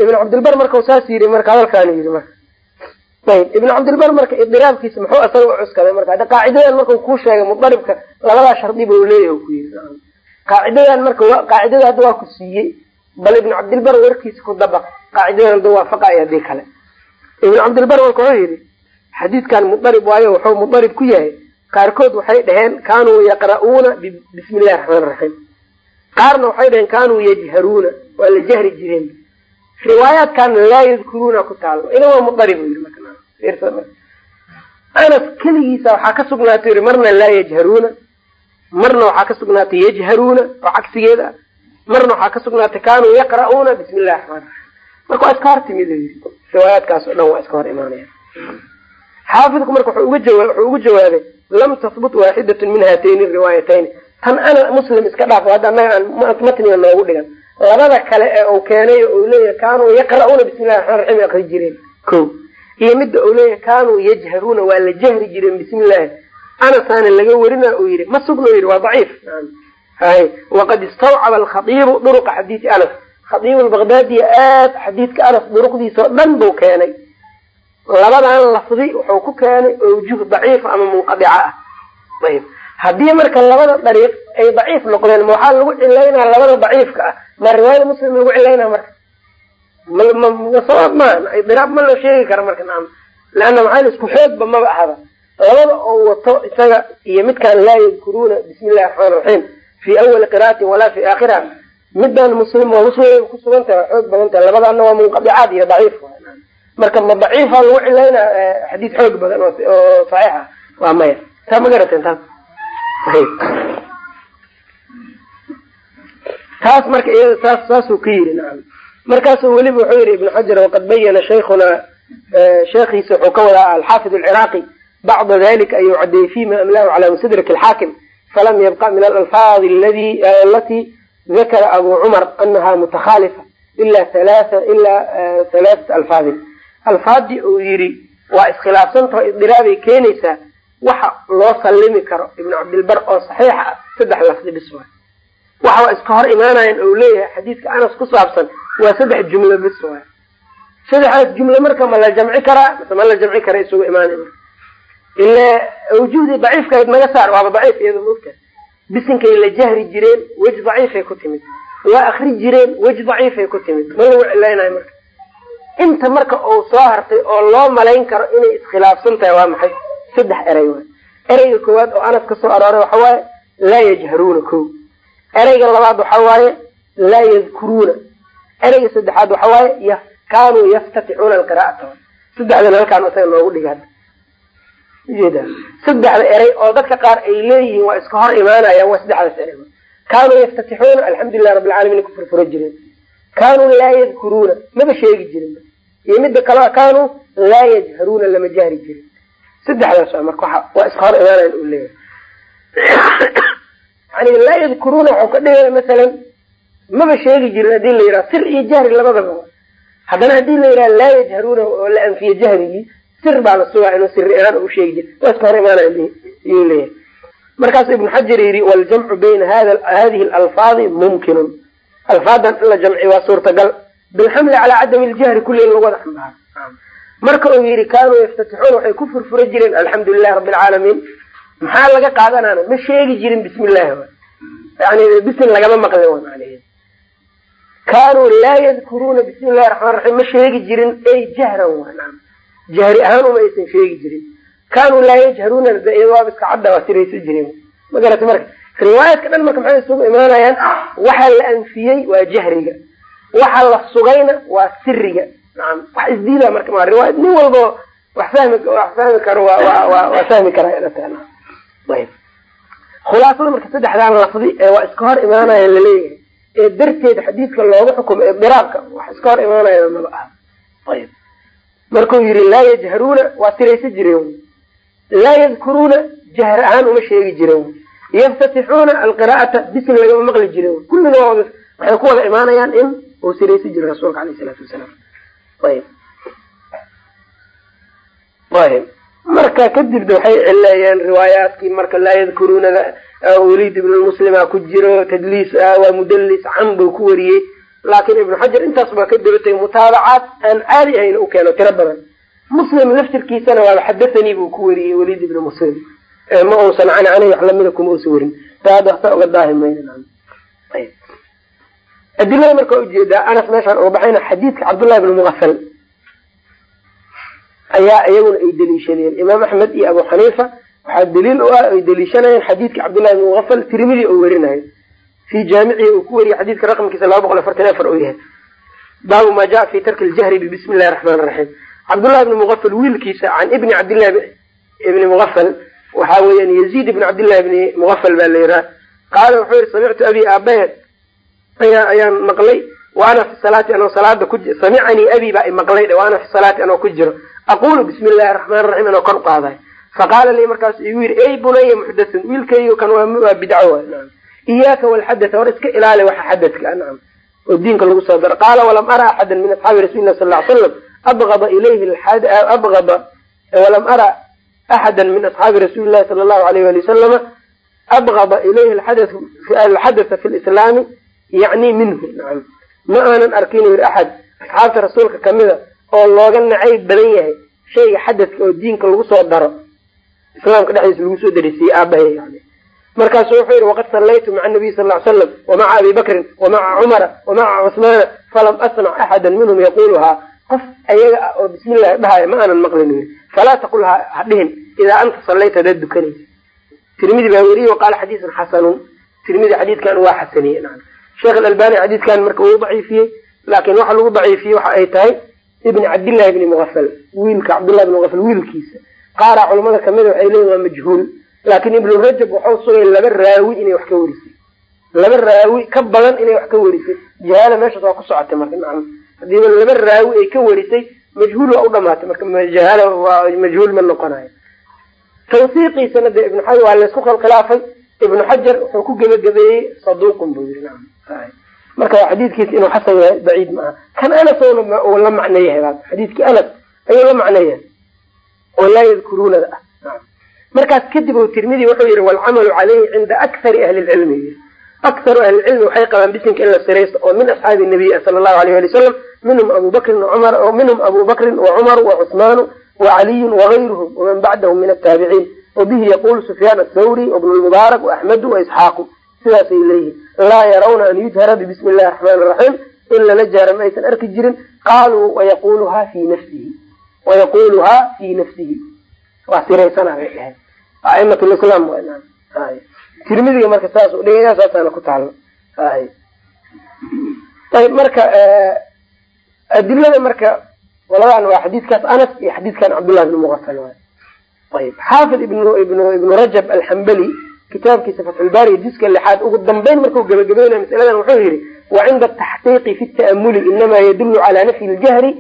S1: ibn cabdilbar marka saas yiri marka hadalkaanu yiri marka. Ayb ibn cabdilbar marka idiraabkiisa muxuu asaga u cuskaday marka. Hadda qaacidadan markau kuu sheegay mudaribka labadaa shardi ba leeyahy ku yiri qaacidadan marka qaacidada hadda waa ku siiyey bal ibn cabdilbar warkiisa ku dabaq. Qaacidadan hadda waafaqayo haddii kale. Ibn cabdilbar marka wuxuu yihi xadiidkan mudarib waayo wuxuu mudarib ku yahay. Qaarkood waxay dhaheen kanuu yaqra'uuna bismi illahi raxmaan raxiim qaarna waxay dhaheen kanuu yajharuuna. Waa la jahri jireen riwaayaadkan laa yadkuruuna ku taalo. Idan waa mudarib anas keligiisa waxaa ka sugnaatay yii marna laa yajharuuna. Marna waxaa ka sugnaatay yajharuuna oo cagsigeeda. Ah marna waxaa ka sugnaatay kanuu yaqra'uuna bismi illahi raxmaan raxiim marka waa iska hor timid yii riwaayaadkaas o dhan waa iska hor imaanaya. Xaafidku marka wuxuu ugu jawaabay lam tahbut waaxidatun min haatayni riwaayatayni tan ana muslim iska dhaaf hadda annaga aan matniga noogu dhigan labada kale ee uu keenay uu leeyahay kanuu yaqra'uuna bismi llahi raxmaan raxiim aqri jireen. Ko iyo midda uu leeyahay kanuu yajharuuna waa la jahri jireen bismi llahi anasaana laga werina uu yihi ma sugna u yihi waa daciif. Hay waqad istawcaba alkhadiibu duruqa xadiisi anas. Khadiib albaqdaadiya aad xadiidka anas duruqdiisa oo dhan buu keenay. Labadan lafdi wuxuu ku keenay awjuh daciifa ama munqadica ah. Ayb haddii marka labada dariiq ay daciif noqdeen. Ma waxaa lagu cilaynaa labada daciifka ah. Ma riwaayada muslim lagu cilaynaa marka. Sawaab maaha diraab ma loo sheegi kara marka naam. Leanna maxaa isku xoogba maba ahaba. Labada oo wato isaga iyo midkaan laa yadkuruuna bismi illahi raxmaan raxiim fii awali qira'atin walaa fi aakhiriha. Midaan muslim waa muslim kusugan tahay waa xoog badan tahay. Labadaana waa munqadicaad iyo daciif marka ma daciifa lagu cilaynaa xadiis xoog badan oo saxiixa. Waa maya. Taa ma garateen taas taas marka iyada saas saasuu ka yiri nacam. Markaasuu weliba wuxuu yihi ibnu xajar waqad bayana shaykhuna sheekhiisa wuxuu ka wadaa alxaafid alciraaqi bacda dalika ayuu cadeeyey fima amlahu cala mustadrak alxaakim falam yabqa min alalfaadi ladi alati dakara abu cumar anaha mutakhaalifa ila halaa ila halaatat alfaadin. Alfaadii uu yidhi waa iskhilaafsantaho idiraabay keenaysaa waxa loo sallimi karo ibnu cabdilbar oo saxiixa ah saddex lafdi bis waay waxa iska hor imaanayan ou leeyahay xadiidka anas ku saabsan waa saddex jumlo bis waay saddexdaas jumlo marka ma la jamci karaa mase ma la jamci kara isugu imaanay ila awjuhdii daciifkahayd naga saar waaba daciif iyado maogta bisinkay la jahri jireen weji daciifay ku timid. Waa akri jireen weji daciifay ku timid. Ma lagu cilaynayo marka? Inta marka uu soo hartay oo loo malayn karo inay iskhilaafsan tahay waa maxay? Saddex erey waay. Ereyga koowaad oo anas ka soo arooray waxa waaye laa yajharuuna ko ereyga labaad waxa waaye laa yadkuruuna. Ereyga saddexaad waxa waaye kaanuu yaftatixuuna alqira'ata saddexdan halkaan isaga noogu dhigaan. Ujeeda saddexda erey oo dadka qaar ay leeyihiin waa iska hor imaanayaan waa saddexdaas erey kaanuu yaftatixuuna alxamdulilah rabbi alcaalamiin ku furfuro jireen kaanuu laa yadkuruuna maba sheegi jirin. Iyo mida kalea kaanuu laa yajharuuna lama jahri jirin. Saddexdaas marka waa iska hor imaanayan uu leeyahay yani laa yadkuruuna waxau ka dhigaya masalan maba sheegi jirin haddii la yidhaha sir iyo jahri labadaba. Haddana haddii la yidhaha laa yajharuuna oo la anfiye jahrigii sir baa la sugaa inuu siri ahaan u sheegi jira waa iska hor imaanaya yuu markaasu ibnu xajar yidhi waljamcu bayna hadihi alalfaadi mumkinun. Alfaadan in la jamci waa suurtagal. Bilxamli calaa cadami ljahri kulli in lagu wada xambaaro. Marka uu yidhi kaanuu yaftatixuuna waxay ku furfura jireen alxamdu lilahi rabbi alcaalamiin maxaa laga qaadanana ma sheegi jirin bismi illahi yani bisin lagama maqlin kaanuu laa yadkuruuna bismi illahi raxmaan raxiim ma sheegi jirin ay jahran wa naam jahri ahaan uma aysan sheegi jirin. Kaanuu laa yajharuuna iyado waaba iska cadda waa siraysa ma garata marka. Riwaayaadka dhan marka maxay isugu imaanayaan? Waxa la anfiyey waa jahriga. Waxa la sugayna waa siriga nacam wax isdiida marka ma riwaayad. Nin walba wax fahmi wax fahmi karo waa waa waa fahmi karaa khulaasada marka saddexdaan lafdi ee waa iska hor imaanaya la leeyahay ee darteed xadiidka looga xukumo idiraabka wax iska hor imaanaya maba aha. Ayb. Markuu yihi laa yajharuuna waa tiraysa jireen laa yadkuruuna jahr ahaan uma sheegi jireen yaftatixuuna alqiraa'ata bisin lagama maqli jiren kullina waa waxay ku wada imaanayaan in uu siraysa jira rasuulka aleyh isalaatu wasalaam ayb. Ayb marka kadibna waxay cileeyeen riwaayaadkii marka laa yadkuruunada waliid ibn muslima ku jiro tadliis waa mudalis can buu ku wariyey. Laakin ibnu xajar intaas baa ka dabatay mutaabacaad aan caadi ahayn u keeno tiro badan. Muslim laftirkiisana waaba xadathanii buu ku wariyey waliid ibn muslim. Ma uusan can canay wax lamida kuma uusan warin. Taa hadda uga daahi mayna adilada marka u jeedaa anas meeshaan uga baxayna xadiidka cabdullahi ibn muqafal ayaa iyaguna ay deliishadeen imaam axmed iyo abu xaniifa waxaa daliil u ah ay deliishanayeen xadiidka cabdullahi ibn muqafal tirmidi oo werinayo fi jaamicihi uu ku wariyay xadiidka raqamkiisa laba boqol afartan afar oo yahay. Baabu ma jaa fi tarki ljahri bismi illahi raxmaan raxiim cabdullahi ibni muqafal wiilkiisa can ibni cabdillahi ibni muqafal waxa weeyaan yaziid ibni cabdillahi ibni muqafal baa la yihaha qaala wuxuu yihi samictu abi aabahe ayaa ayaan maqlay wa ana fi salaati anoo salaada ku samicanii abi baa i maqlay wa ana fi salaati anoo ku jiro. Aqulu bismi illahi raxmaan raxiim anoo kor u qaadayo faqaala lii markaas igu yidhi ey bunaya muxdatun wiilkaygo kan waa bidco waay. Iyaaka walxadata war iska ilaali waxa xadadka nacam oo diinka lagu soo daro. Qaala walam ara axada min asxaabi rasuli lah sal ly slam abgada ilayhi abgada walam ara axada min asxaabi rasuuli lahi sala allahu alayh wali wasalama abgada ilayhi alxadatha fi lislaami yacni minhu. Nacam ma aanan arkin yiri axad asxaabta rasuulka kamida oo looga nacayb badan yahay shayga xadadka oo diinka lagu soo daro islaamka dhexdiisa lagu soo darisiiyey aabahay yani markaasu wuxuu yihi waqad sallaytu maca nabiy sal ly slam wamaca abi bakrin wamaca cumara wamaca cusmaana falam asmac axada minhum yaquluhaa qof ayaga ah oo bismi llahi dhahaya ma aanan maqlin yiri. Falaa taqul ha dhihin idaa anta sallayta hadaad dukanaysa tirmidi baa weriye waqaala xadiisun xasanun. Tirmidi xadiidkan waa xasaniye sheekh alalbani xadiidkan marka wuu daciifiyey laakin waxa lagu daciifiyey waxa ay tahay ibni cabdillahi ibni muqafal wiilka cabdillahi ibni muqafal wiilkiisa. Qaaraa culamada kamida waxay leeyihiin waa majhuul laakin ibnu rajab waxau sugay laba raawi inay wax ka warisay. Laba raawi ka badan inay wax ka warisay. Jahaala meeshaas waa ku socotay marka nacam. Hadiiba laba raawi ay ka warisay majhuul waa u dhamaatay marka jahaala waa majhuul ma noqonayo. Tawsiiqiisana dee ibnu xajar waa laysku khalkhilaafay. Ibnu xajar wuxuu ku gebagabeeyey saduuqun buu yiri nacam marka xadiidkiisa inuu xasan yahay baciid maaha kan anas uu la macno yahay xadiidkii anas ayuu la macno yahay oo laa yadkuruunada ah markaas kadib u tirmidi wuxuu yihi walcamalu caleyhi cinda akari ahli lcilmi akaru ahlilcilmi waxay qabaan bisinka in la siraysto oo min asxaabi nabiy sala allahu alayh ali wasalam minhum abu bakrin cumar minhum abu bakrin wacumar wacusmaanu wacaliyun wagayruhum waman bacdahum min ataabiciin wabihi yaqulu sufyaan athawri wabnu lmubaarak waaxmedu waisxaaqu sidaasay leeyihiin laa yarawna an yujhara bibismi illahi raxmaan raxiim in lala jahra ma aysan arki jirin. Qaaluu wayaquluhaa fi nafsihi wayaquluhaa fi nafsihi. Waa siraysana bay dheheen aimat lislaam tirmidiga marka saas dhigaya saasaana ku taalo ayb marka adilada marka labadan waa xadiidkaas anas iyo xadiidkan cabdullahi bn muqafal ayb xaafid ibnu ibnu ibnu rajab alxambali kitaabkiisa fatxulbaari juska lixaad ugu dambeyn markuu gebagabeynaya masaladan wuxuu yihi wa cinda ataxqiiqi fi ta'amuli inama yadulu calaa nafyi ljahri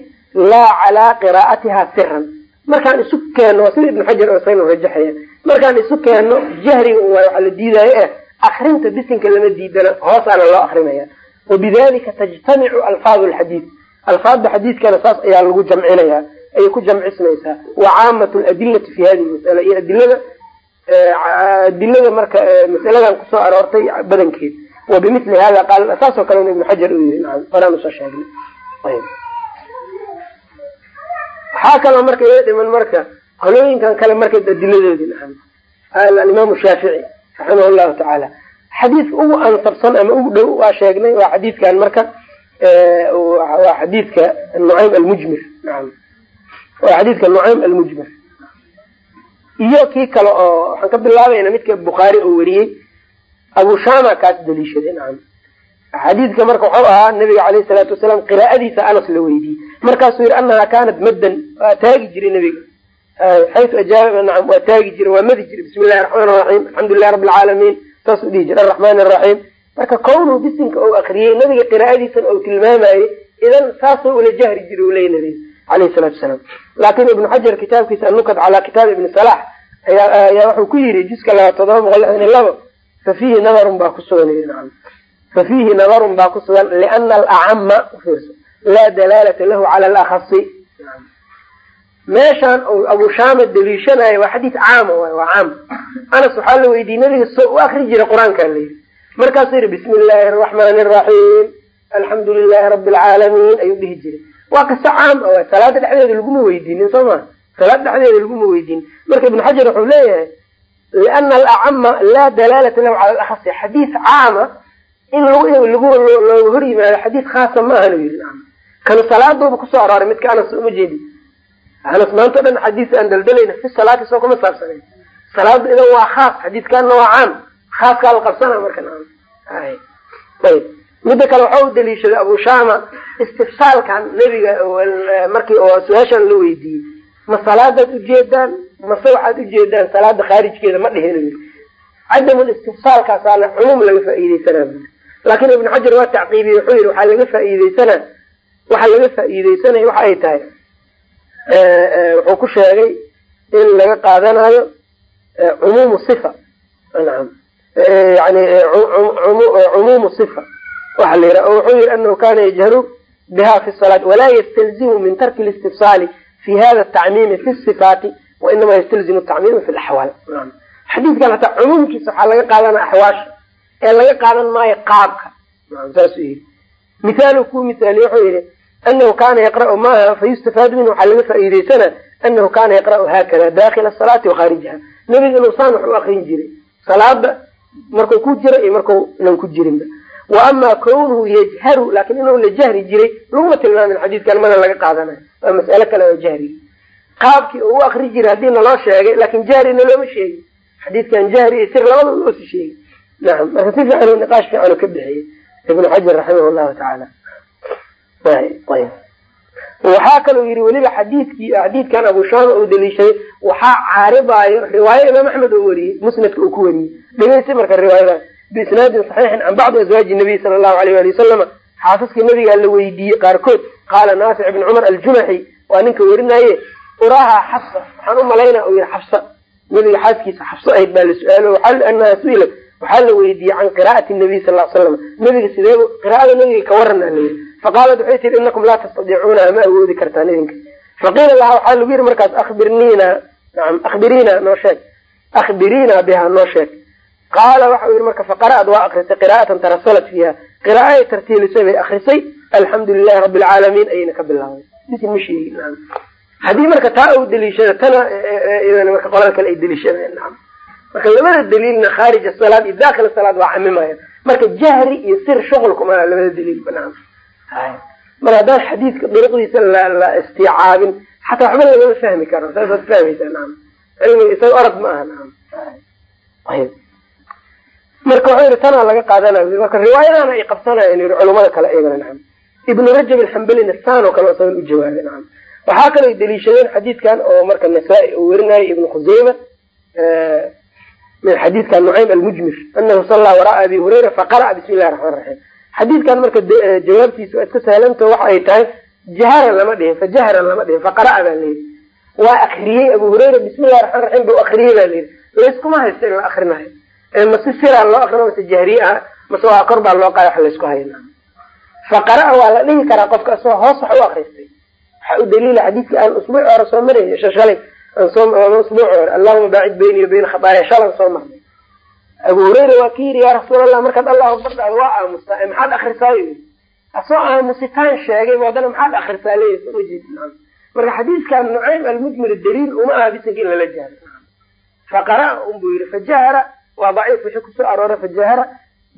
S1: laa calaa qiraa'atiha siran markaan isu keenno sida ibnu xajar oo isagana rajaxaya markaan isu keenno jahriga waay waxaa la diidaayo eh akrinta bisinka lama diidana hoosaana loo akrinaya wabidalika tajtamicu alfaadu lxadiid alfaadda xadiidkana saas ayaa lagu jamcinaya ayay ku jamcismaysaa. Wa caamatu ladilati fi hadihi masala iyo adilada adilada marka masaladan ku soo aroortay badankeed. Wa bimili hada qaal saasoo kalena ibnu xajar uu yiri horaan u soo sheegnay. Waxaa kaloo marka ila dhiman marka qolooyinkan kale marka adiladoodi naam alimaamu shaafici raximah llahu tacaala xadiidka ugu ansabsan ama ugu dhow waa sheegnay waa xadiidkan marka waa xadiidka nucaym almujmir naam waa xadiidka nucaym almujmir iyo kii kale oo waxaan ka bilaabayna midka bukhaari oo wariyey abu shama kaas daliishaday nacam. Xadiidka marka wuxuu ahaa nabiga caleyhi salaatu wasalaam qiraa'adiisa anas la weydiiyey. Markaasuu yihi anaha kaanat maddan waa taagi jiray nabiga. Xaytu ajaaba nacam waa taagi jiray waa madi jiray. Bismi llahi raxmaan raxiim alxamdu lilahi rabbi alcaalamiin saasuu dhihi jiray araxmaan araxiim marka kownuhu bisinka ou akriyey nabiga qiraa'adiisana ou tilmaamayey idan saasoo ula jahri jiray uley nabiga aleyhi salatu wasalaam laakin ibnu xajar kitaabkiisa anukat calaa kitaab ibni salax ayaa wuxuu ku yiri juska laba todoba boqol lixdan iyo labo fa fiihi nadarun baa ku sugan nacam fa fiihi nadarun baa ku sugan liana alacama ufiirso laa dalaalata lahu cala alakhasi meeshaan uu abu shama daliishanayo waa xadiis caama waay waa caam anas waxaa la weydiiyey nabiga so u akri jiray qur'aankaa la yidhi markaasuu yihi bismi illaahi araxmaani araxiim alxamdu lilahi rabbi alcaalamiin ayuu dhihi jiray waa kasa caam a salaada dhexdeeda laguma weydiinin soo ma? Salaada dhexdeeda laguma weydiinin marka ibnu xajar wuxuu leeyahay liana alacama laa dalaalata lahu cala alakhasi xadiis caama in looga hor yimaado xadiis khaasa ma ahanu yiri kanu salaaduuba ku soo arooray midka anas uma jeedi anas maanta o dhan xadiis aan daldalayna fi salaati soo kuma saabsanayn salaadu idan waa khaas xadiiskaana waa caam. Khaaskaa la qabsana marka ayb midda kale waxa u daliishaday abu shama istifsaalkan nebiga markii oo su'aashan la weydiiyey. Ma salaadaad ujeedaan mase waxaad ujeedaan salaada khaarijkeeda ma dhihin yiri cadamul istifsaalkaasaana cumuum laga faa'iideysanaa bui laakin ibnu xajar waa tacqiibiyey wuxuu yihi waxaa laga faa'iideysanaa waxaa laga faa'iideysanaya waxa ay tahay. Wuxuu ku sheegay in laga qaadanayo cumuumu sifa. Nacam yani cumuumu sifa waxa la wuxuu yihi anahu kana yajharu biha fi salaati walaa yastalzimu min tarki listifsaali fi hada tacmiimi fi sifaati wainama yastalzimu tacmiima fi laxwaal. Xadiidkan hataa cumuumkiisa waxaa laga qaadanaya axwaasha ee laga qaadan maayo qaabka. Saasuu yihi mithaalu ku mithaaliye wuxuu yihi anahu kana yaqra'u maaha fayustafaadu minhu waxaa laga faa'iideysana anahu kana yaqra'u haakada dakila asalaati wakhaarijaha nebiga inuu saan wax u akrin jiray. Salaada markuu ku jira iyo marku nan ku jirinba wa ama kownuhu yajharu laakin inuu la jahri jiray laguma tilmaamin xadiidkan mana laga qaadanayo waa mas'ale kale oo jahriga qaabkii u akri jiray haddii naloo sheegay laakin jahrina looma sheegin. Xadiidkan jahri iyo sir labada loosi sheegay. Nacam marka si fiican u niqaash fiican ka bixiyey ibnu xajar raximah llahu tacaala waxaa kaloo yidhi weliba xadiidkii xadiidkan abu shama uu daliishaday waxaa caaridaayo riwaayo imaam axmed oo wariyey musnadka uu ku wariyey. Dhegeysi marka riwaayadaas biisnaadin saxiixin can bacdi azwaaji nabiy sala allahu alayh ali wasalama xaasaskii nabigaa la weydiiyey qaarkood qaala naafic ibn cumar aljumaxi waa ninka werinaye uraha xafsa. Waxaan u malaynaa uu yihi xafsa nabiga xaaskiisa xafso ahayd baa la su'aalo anaha suila? Waxaa la weydiiyey can qiraa'ati nabiy sal l slam nabiga sidee qiraa'ada nabiga ka warana layidhi faqaalat waxay tihi inakum laa tastadiicuunaha ma awoodi kartaan idinka faqiila lahaa waxaa lagu yihi markaas abirniina naam akhbiriina noo sheeg. Akhbiriina biha noo sheeg qaala waxa u yihi marka faqara'ad waa akrisay qiraa'atan tarasalat fiiha qira'a ay tartiilisay bay akrisay alxamdu lilahi rabbi alcaalamiin ayayna ka bilaabay inti ma sheegin naam haddii marka taa u daliishada tana idan marka qolada kale ay daliishadeen naam marka labada daliilna khaarij asalaad iyo dakhil asalaad waa camimaya marka jahri iyo sir shuqulkuma labada daliilba naam mar haddaan xadiidka duruqdiisa la istiicaabin xataa waxba lagama fahmi karo saasaad fahmaysaa naam cilmiga isaga orod ma aha naam ayb marka wuxuu yihi tanaa laga qaadanayo. Marka riwaayadana ay qabsanayan yihi culamada kale iyagana nacam. Ibnu rajab alxambalina saan oo kale isagan u jawaabay nacam. Waxaa kaloo daliishadeen xadiidkan oo marka nasaa-i uu werinayo ibnu khuseyma min xadiidka nucaym almujmir anahu salla wara'a abi hurayra faqara'a bismi illahi raxmaan raxiim xadiidkan marka jawaabtiisa waa iska sahlanto waxa ay tahay jahran lama dhihin fajahran lama dhihin faqara'a baa layidhi waa akriyey abu hurayra bismi illahi raxmaan raxiim bau akriyey baa layidhi layskuma haysto in la akrinayo mase siraa loo akrino mase jahriye ah mase waa kor baa loo qaada wax laysku hayna. Faqara'a waa la dhihi karaa qofka asagoo hoos wax u akristay waxaa u daliila xadiidka aan usbuuc hore soo marayna shalay usbuuc hore allahuma baacid bayni wa bayna khataaya shalan soo marnay. Abu hurayra waa ka yidhi yaa rasuulallah markaad allahu akbar dhahdo waa aamustaa ee maxaad akrisaa asoo aamusitaan sheegay haddana maxaad akrisaa leeya soo jeedi marka xadiiskan nucaym almujmir daliil uma aha bisinka in lala jahro faqara un buu yihi fajahara waa daciif wixii ku soo aroora fajahara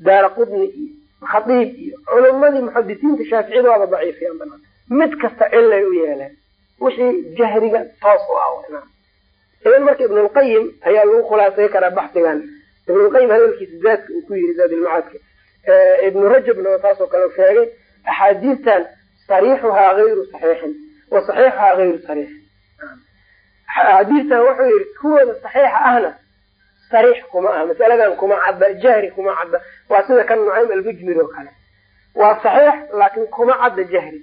S1: daara qudni iyo khadiib iyo culamadii muxadisiinta shaaficiyada waaba daciifiyaan banaan mid kasta cilay u yeeleen. Wixii jahriga toos u ah idan marka ibnulqayim ayaa lagu khulaasay karaa baxdigan. Ibnulqayim hadalkiisa zaadka uu ku yiri zaadilmacaadka ibnu rajabna taasoo kale sheegay axaadiistan sariixuhaa gayru saxiixin wa saxiixuhaa gayru sariixin. Axaadiistan wuxuu yihi kuwooda saxiixa ahna sariix kuma aha masaladan kuma cadda jahri kuma cadda waa sida kan nucaym albujmir oo kale. Waa saxiix laakin kuma cadda jahri.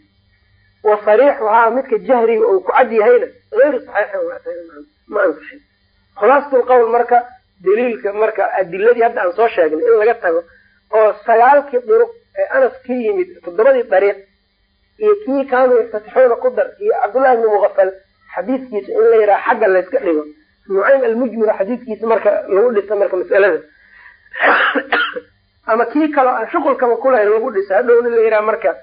S1: Wa sariixuhaa midka jahriga uu ku cad yahayna. Ayru saxiixin ma ansixin khulaasatu qowl marka daliilka marka adiladii hadda aan soo sheegnay in laga tago oo sagaalkii duruq ee anas ka yimid toddobadii dariiq iyo kii kaanuu yaftatixuuna ku dar iyo cabdullahi ibni muqafal xadiiskiisa in la yidhaha xagga layska dhigo nucaym almujmira xadiiskiisa marka lagu dhisa marka masalada. Ama kii kaloo aan shuqulkaba kulahayn lagu dhisa hadhowna la yidhaha marka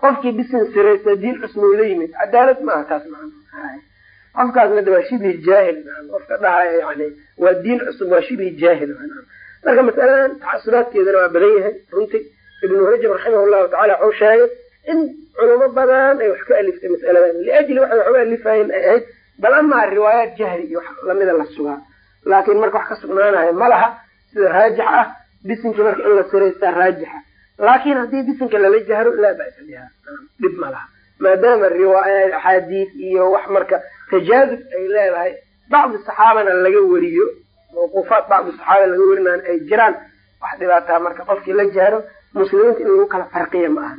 S1: qofkii bisin siraysa diin cusmuu la yimid cadaalad maaha taas maa qofkaasna de waa shibhi jaahil qofka dhahaya yani waa diin cusub waa shibhi jaahil marka masaladan tacasubaadkeedana waa badan yahay runtii ibnu rajab raximah llahu tacala waxuu sheegay in culamo badan ay wax ka aliftay masaladan liajli waxay wax u alifayen ay ahayd bal amaa riwaayaat jahli iyo lamida la sugaa. Laakin marka wax ka sugnaanayo ma laha sida raajix ah bisinka marka in la siraystaa raajixa. Laakin haddii bisinka lala jahro laa ba'sa biha. Dhib ma laha. Maadaama riwaaya axaadiis iyo wax marka tajaadub ay leedahay bacdi saxaabana laga weriyo mawquufaat bacdi saxaaba laga werinaan ay jiraan. Wax dhibaataa marka qofkii la jahro muslimiinta in lagu kala farqiya ma aha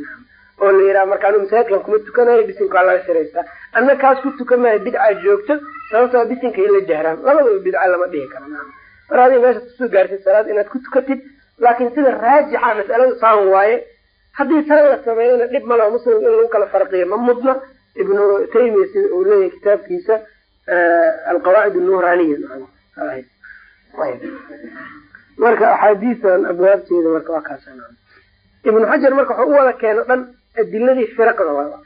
S1: oo la yidhaha marka anu masaajidkan kuma tukanayo bisinka waa laga shiraystaa anna kaas ku tukamaayo bidca joogto sababtoo bisinka in la jahraan labadaba bidca lama dhihi karo. Mar haday meesha ku soo gaartid salaad inaad ku tukatid laakin sida raajixa masalada saan waaye haddii taa la sameeyona dhib malaho muslimka in lagu kala farqiyo ma mudna. Ibnu taymiya sida uu leeyahay kitaabkiisa alqawaacid nuuraniya marka axaadiistan abwaabteeda marka waa kaas ibnu xajar marka wuxuu u wada keeno dhan adiladii firaqda waa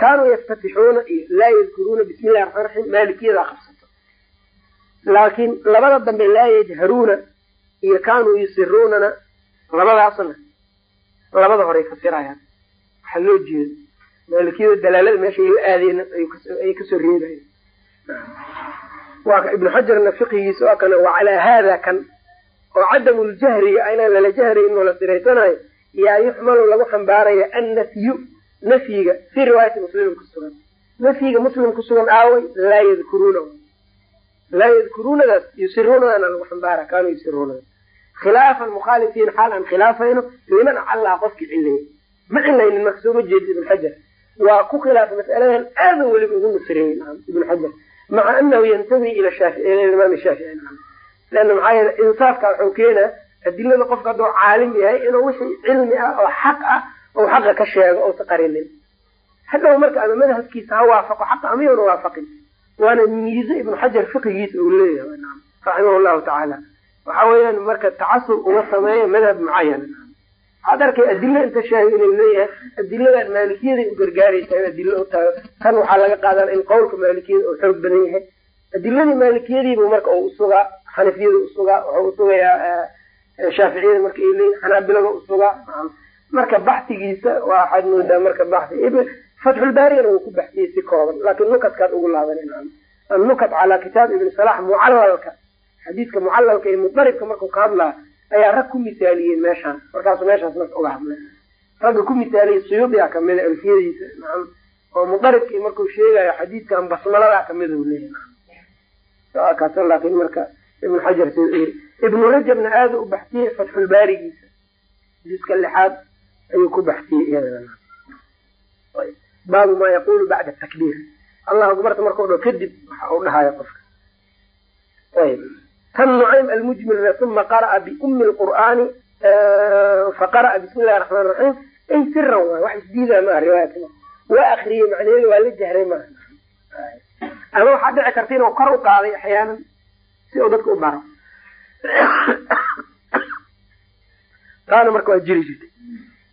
S1: kaanuu yaftatixuuna iyo laa yadkuruuna bismi llahi raxmaan raxiim maalikiyada qabsato. Laakiin labada dambe laa yajharuuna iyo kaanuu yusiruunana labadaasna labada horey fasirayaan waxaa loo jeedo. Maalikiyada dalaalada meesha ay la aadeen ayay ka soo reebayen waa ibnu xajarna fiqigiisa waa kana wa calaa haada kan oo cadamu ljahriga lala jahrayn oo la siraysanayo yaa yuxmalu lagu xambaaraya annafyu nafyiga fii riwaayati muslimin ku sugan. Nafyiga muslim ku sugan aaway laa yadkuruuna. Laa yadkuruunadaas yusiruunadana lagu xambaara kaanuu yusiruunada. Khilaafan mukhaalifiin xaal aan khilaafayno liman acallaa qofkii cilayay ma cilaynin marka sooma jeedid ibn xajar waa ku khilaafa mas'aladan aadan weliba ugu nusreeyey ibn xajar maca anahu yantabi ila imaam shaafici leanna maxaa yeele insaafka wuxuu keenaa adilada qofka hadduu caalim yahay inuu wixii cilmi ah oo xaq ah ou xaqa ka sheego ousa qarinin. Hadhow marka ama madhabkiisa ha waafaqo xaqa ama yowna waafaqin. Waana miize ibnu xajar fiqigiisa uu leeyahay. Raximah llahu tacaala waxa weeyaan marka tacasub uma sameeyo madhab mucayan waxaad arkay adilo inta sheegay inuu leeyahay adiladan maalikiyada u gargaaraysa in adilo u tahay. Tan waxaa laga qaadan in qowlka maalikiyada uu xoog badan yahay. Adiladii maalikiyadiibu marka uu usugaa xanafiyada usugaa wuxuu usugayaa shaaficiyada marka ay leeyihiin xanaabilada usugaa marka baxtigiisa waa waxaad moodaa marka baxti. Fatxulbaarigana wuu ku baxtiyey si kooban laakiin nukadkaad ugu laaban annukat calaa kitaab ibn salax mucalalka xadiiska mucalalka iyo mudaribka markuu ka hadlaa ayaa rag ku misaaliyeen meeshaan. Markaasu meeshaas marka uga hadlay. Ragga ku misaaliyey suyuudiya kamida alfiyadiisa naam. Oo mudaribkii markuu sheegayo xadiidkan basmalada kamida u leeyahay laakiin marka ibnu xajar ibnu rajabna aada u baxtiyey fatxulbaarigiisa jiska lixaad ayuu ku baxtiyey iyadana baabu maa yaqulu bacda takbiir allahu akbarta markau dho kadib waxa uu dhahayo qofka ayb nucaym almujmirna uma qara'a biumi lqur'aani faqara'a bismi illahi raxmaan raxiim ay siran waay wax isdiidaa maaha riwaayatna waa akriyey macnaheedu waa la jahray maaha ama waxaa dhici karta inuu kor u qaaday axyaanan si uu dadka u baro taana marka waa jiri jirtay.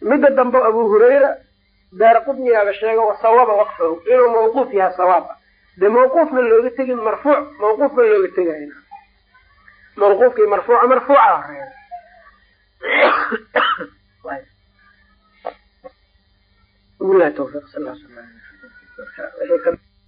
S1: Midda dambe abu hurayra daara qudnigaaba sheego wasawaba waqfahu. Inuu mawquuf yahay sawaaba. Dee mawquufna looga tegin marfuuc mawquufna looga tegayn mawquufkii marfuuca marfuuca horreeya wabilahi tawfiq sal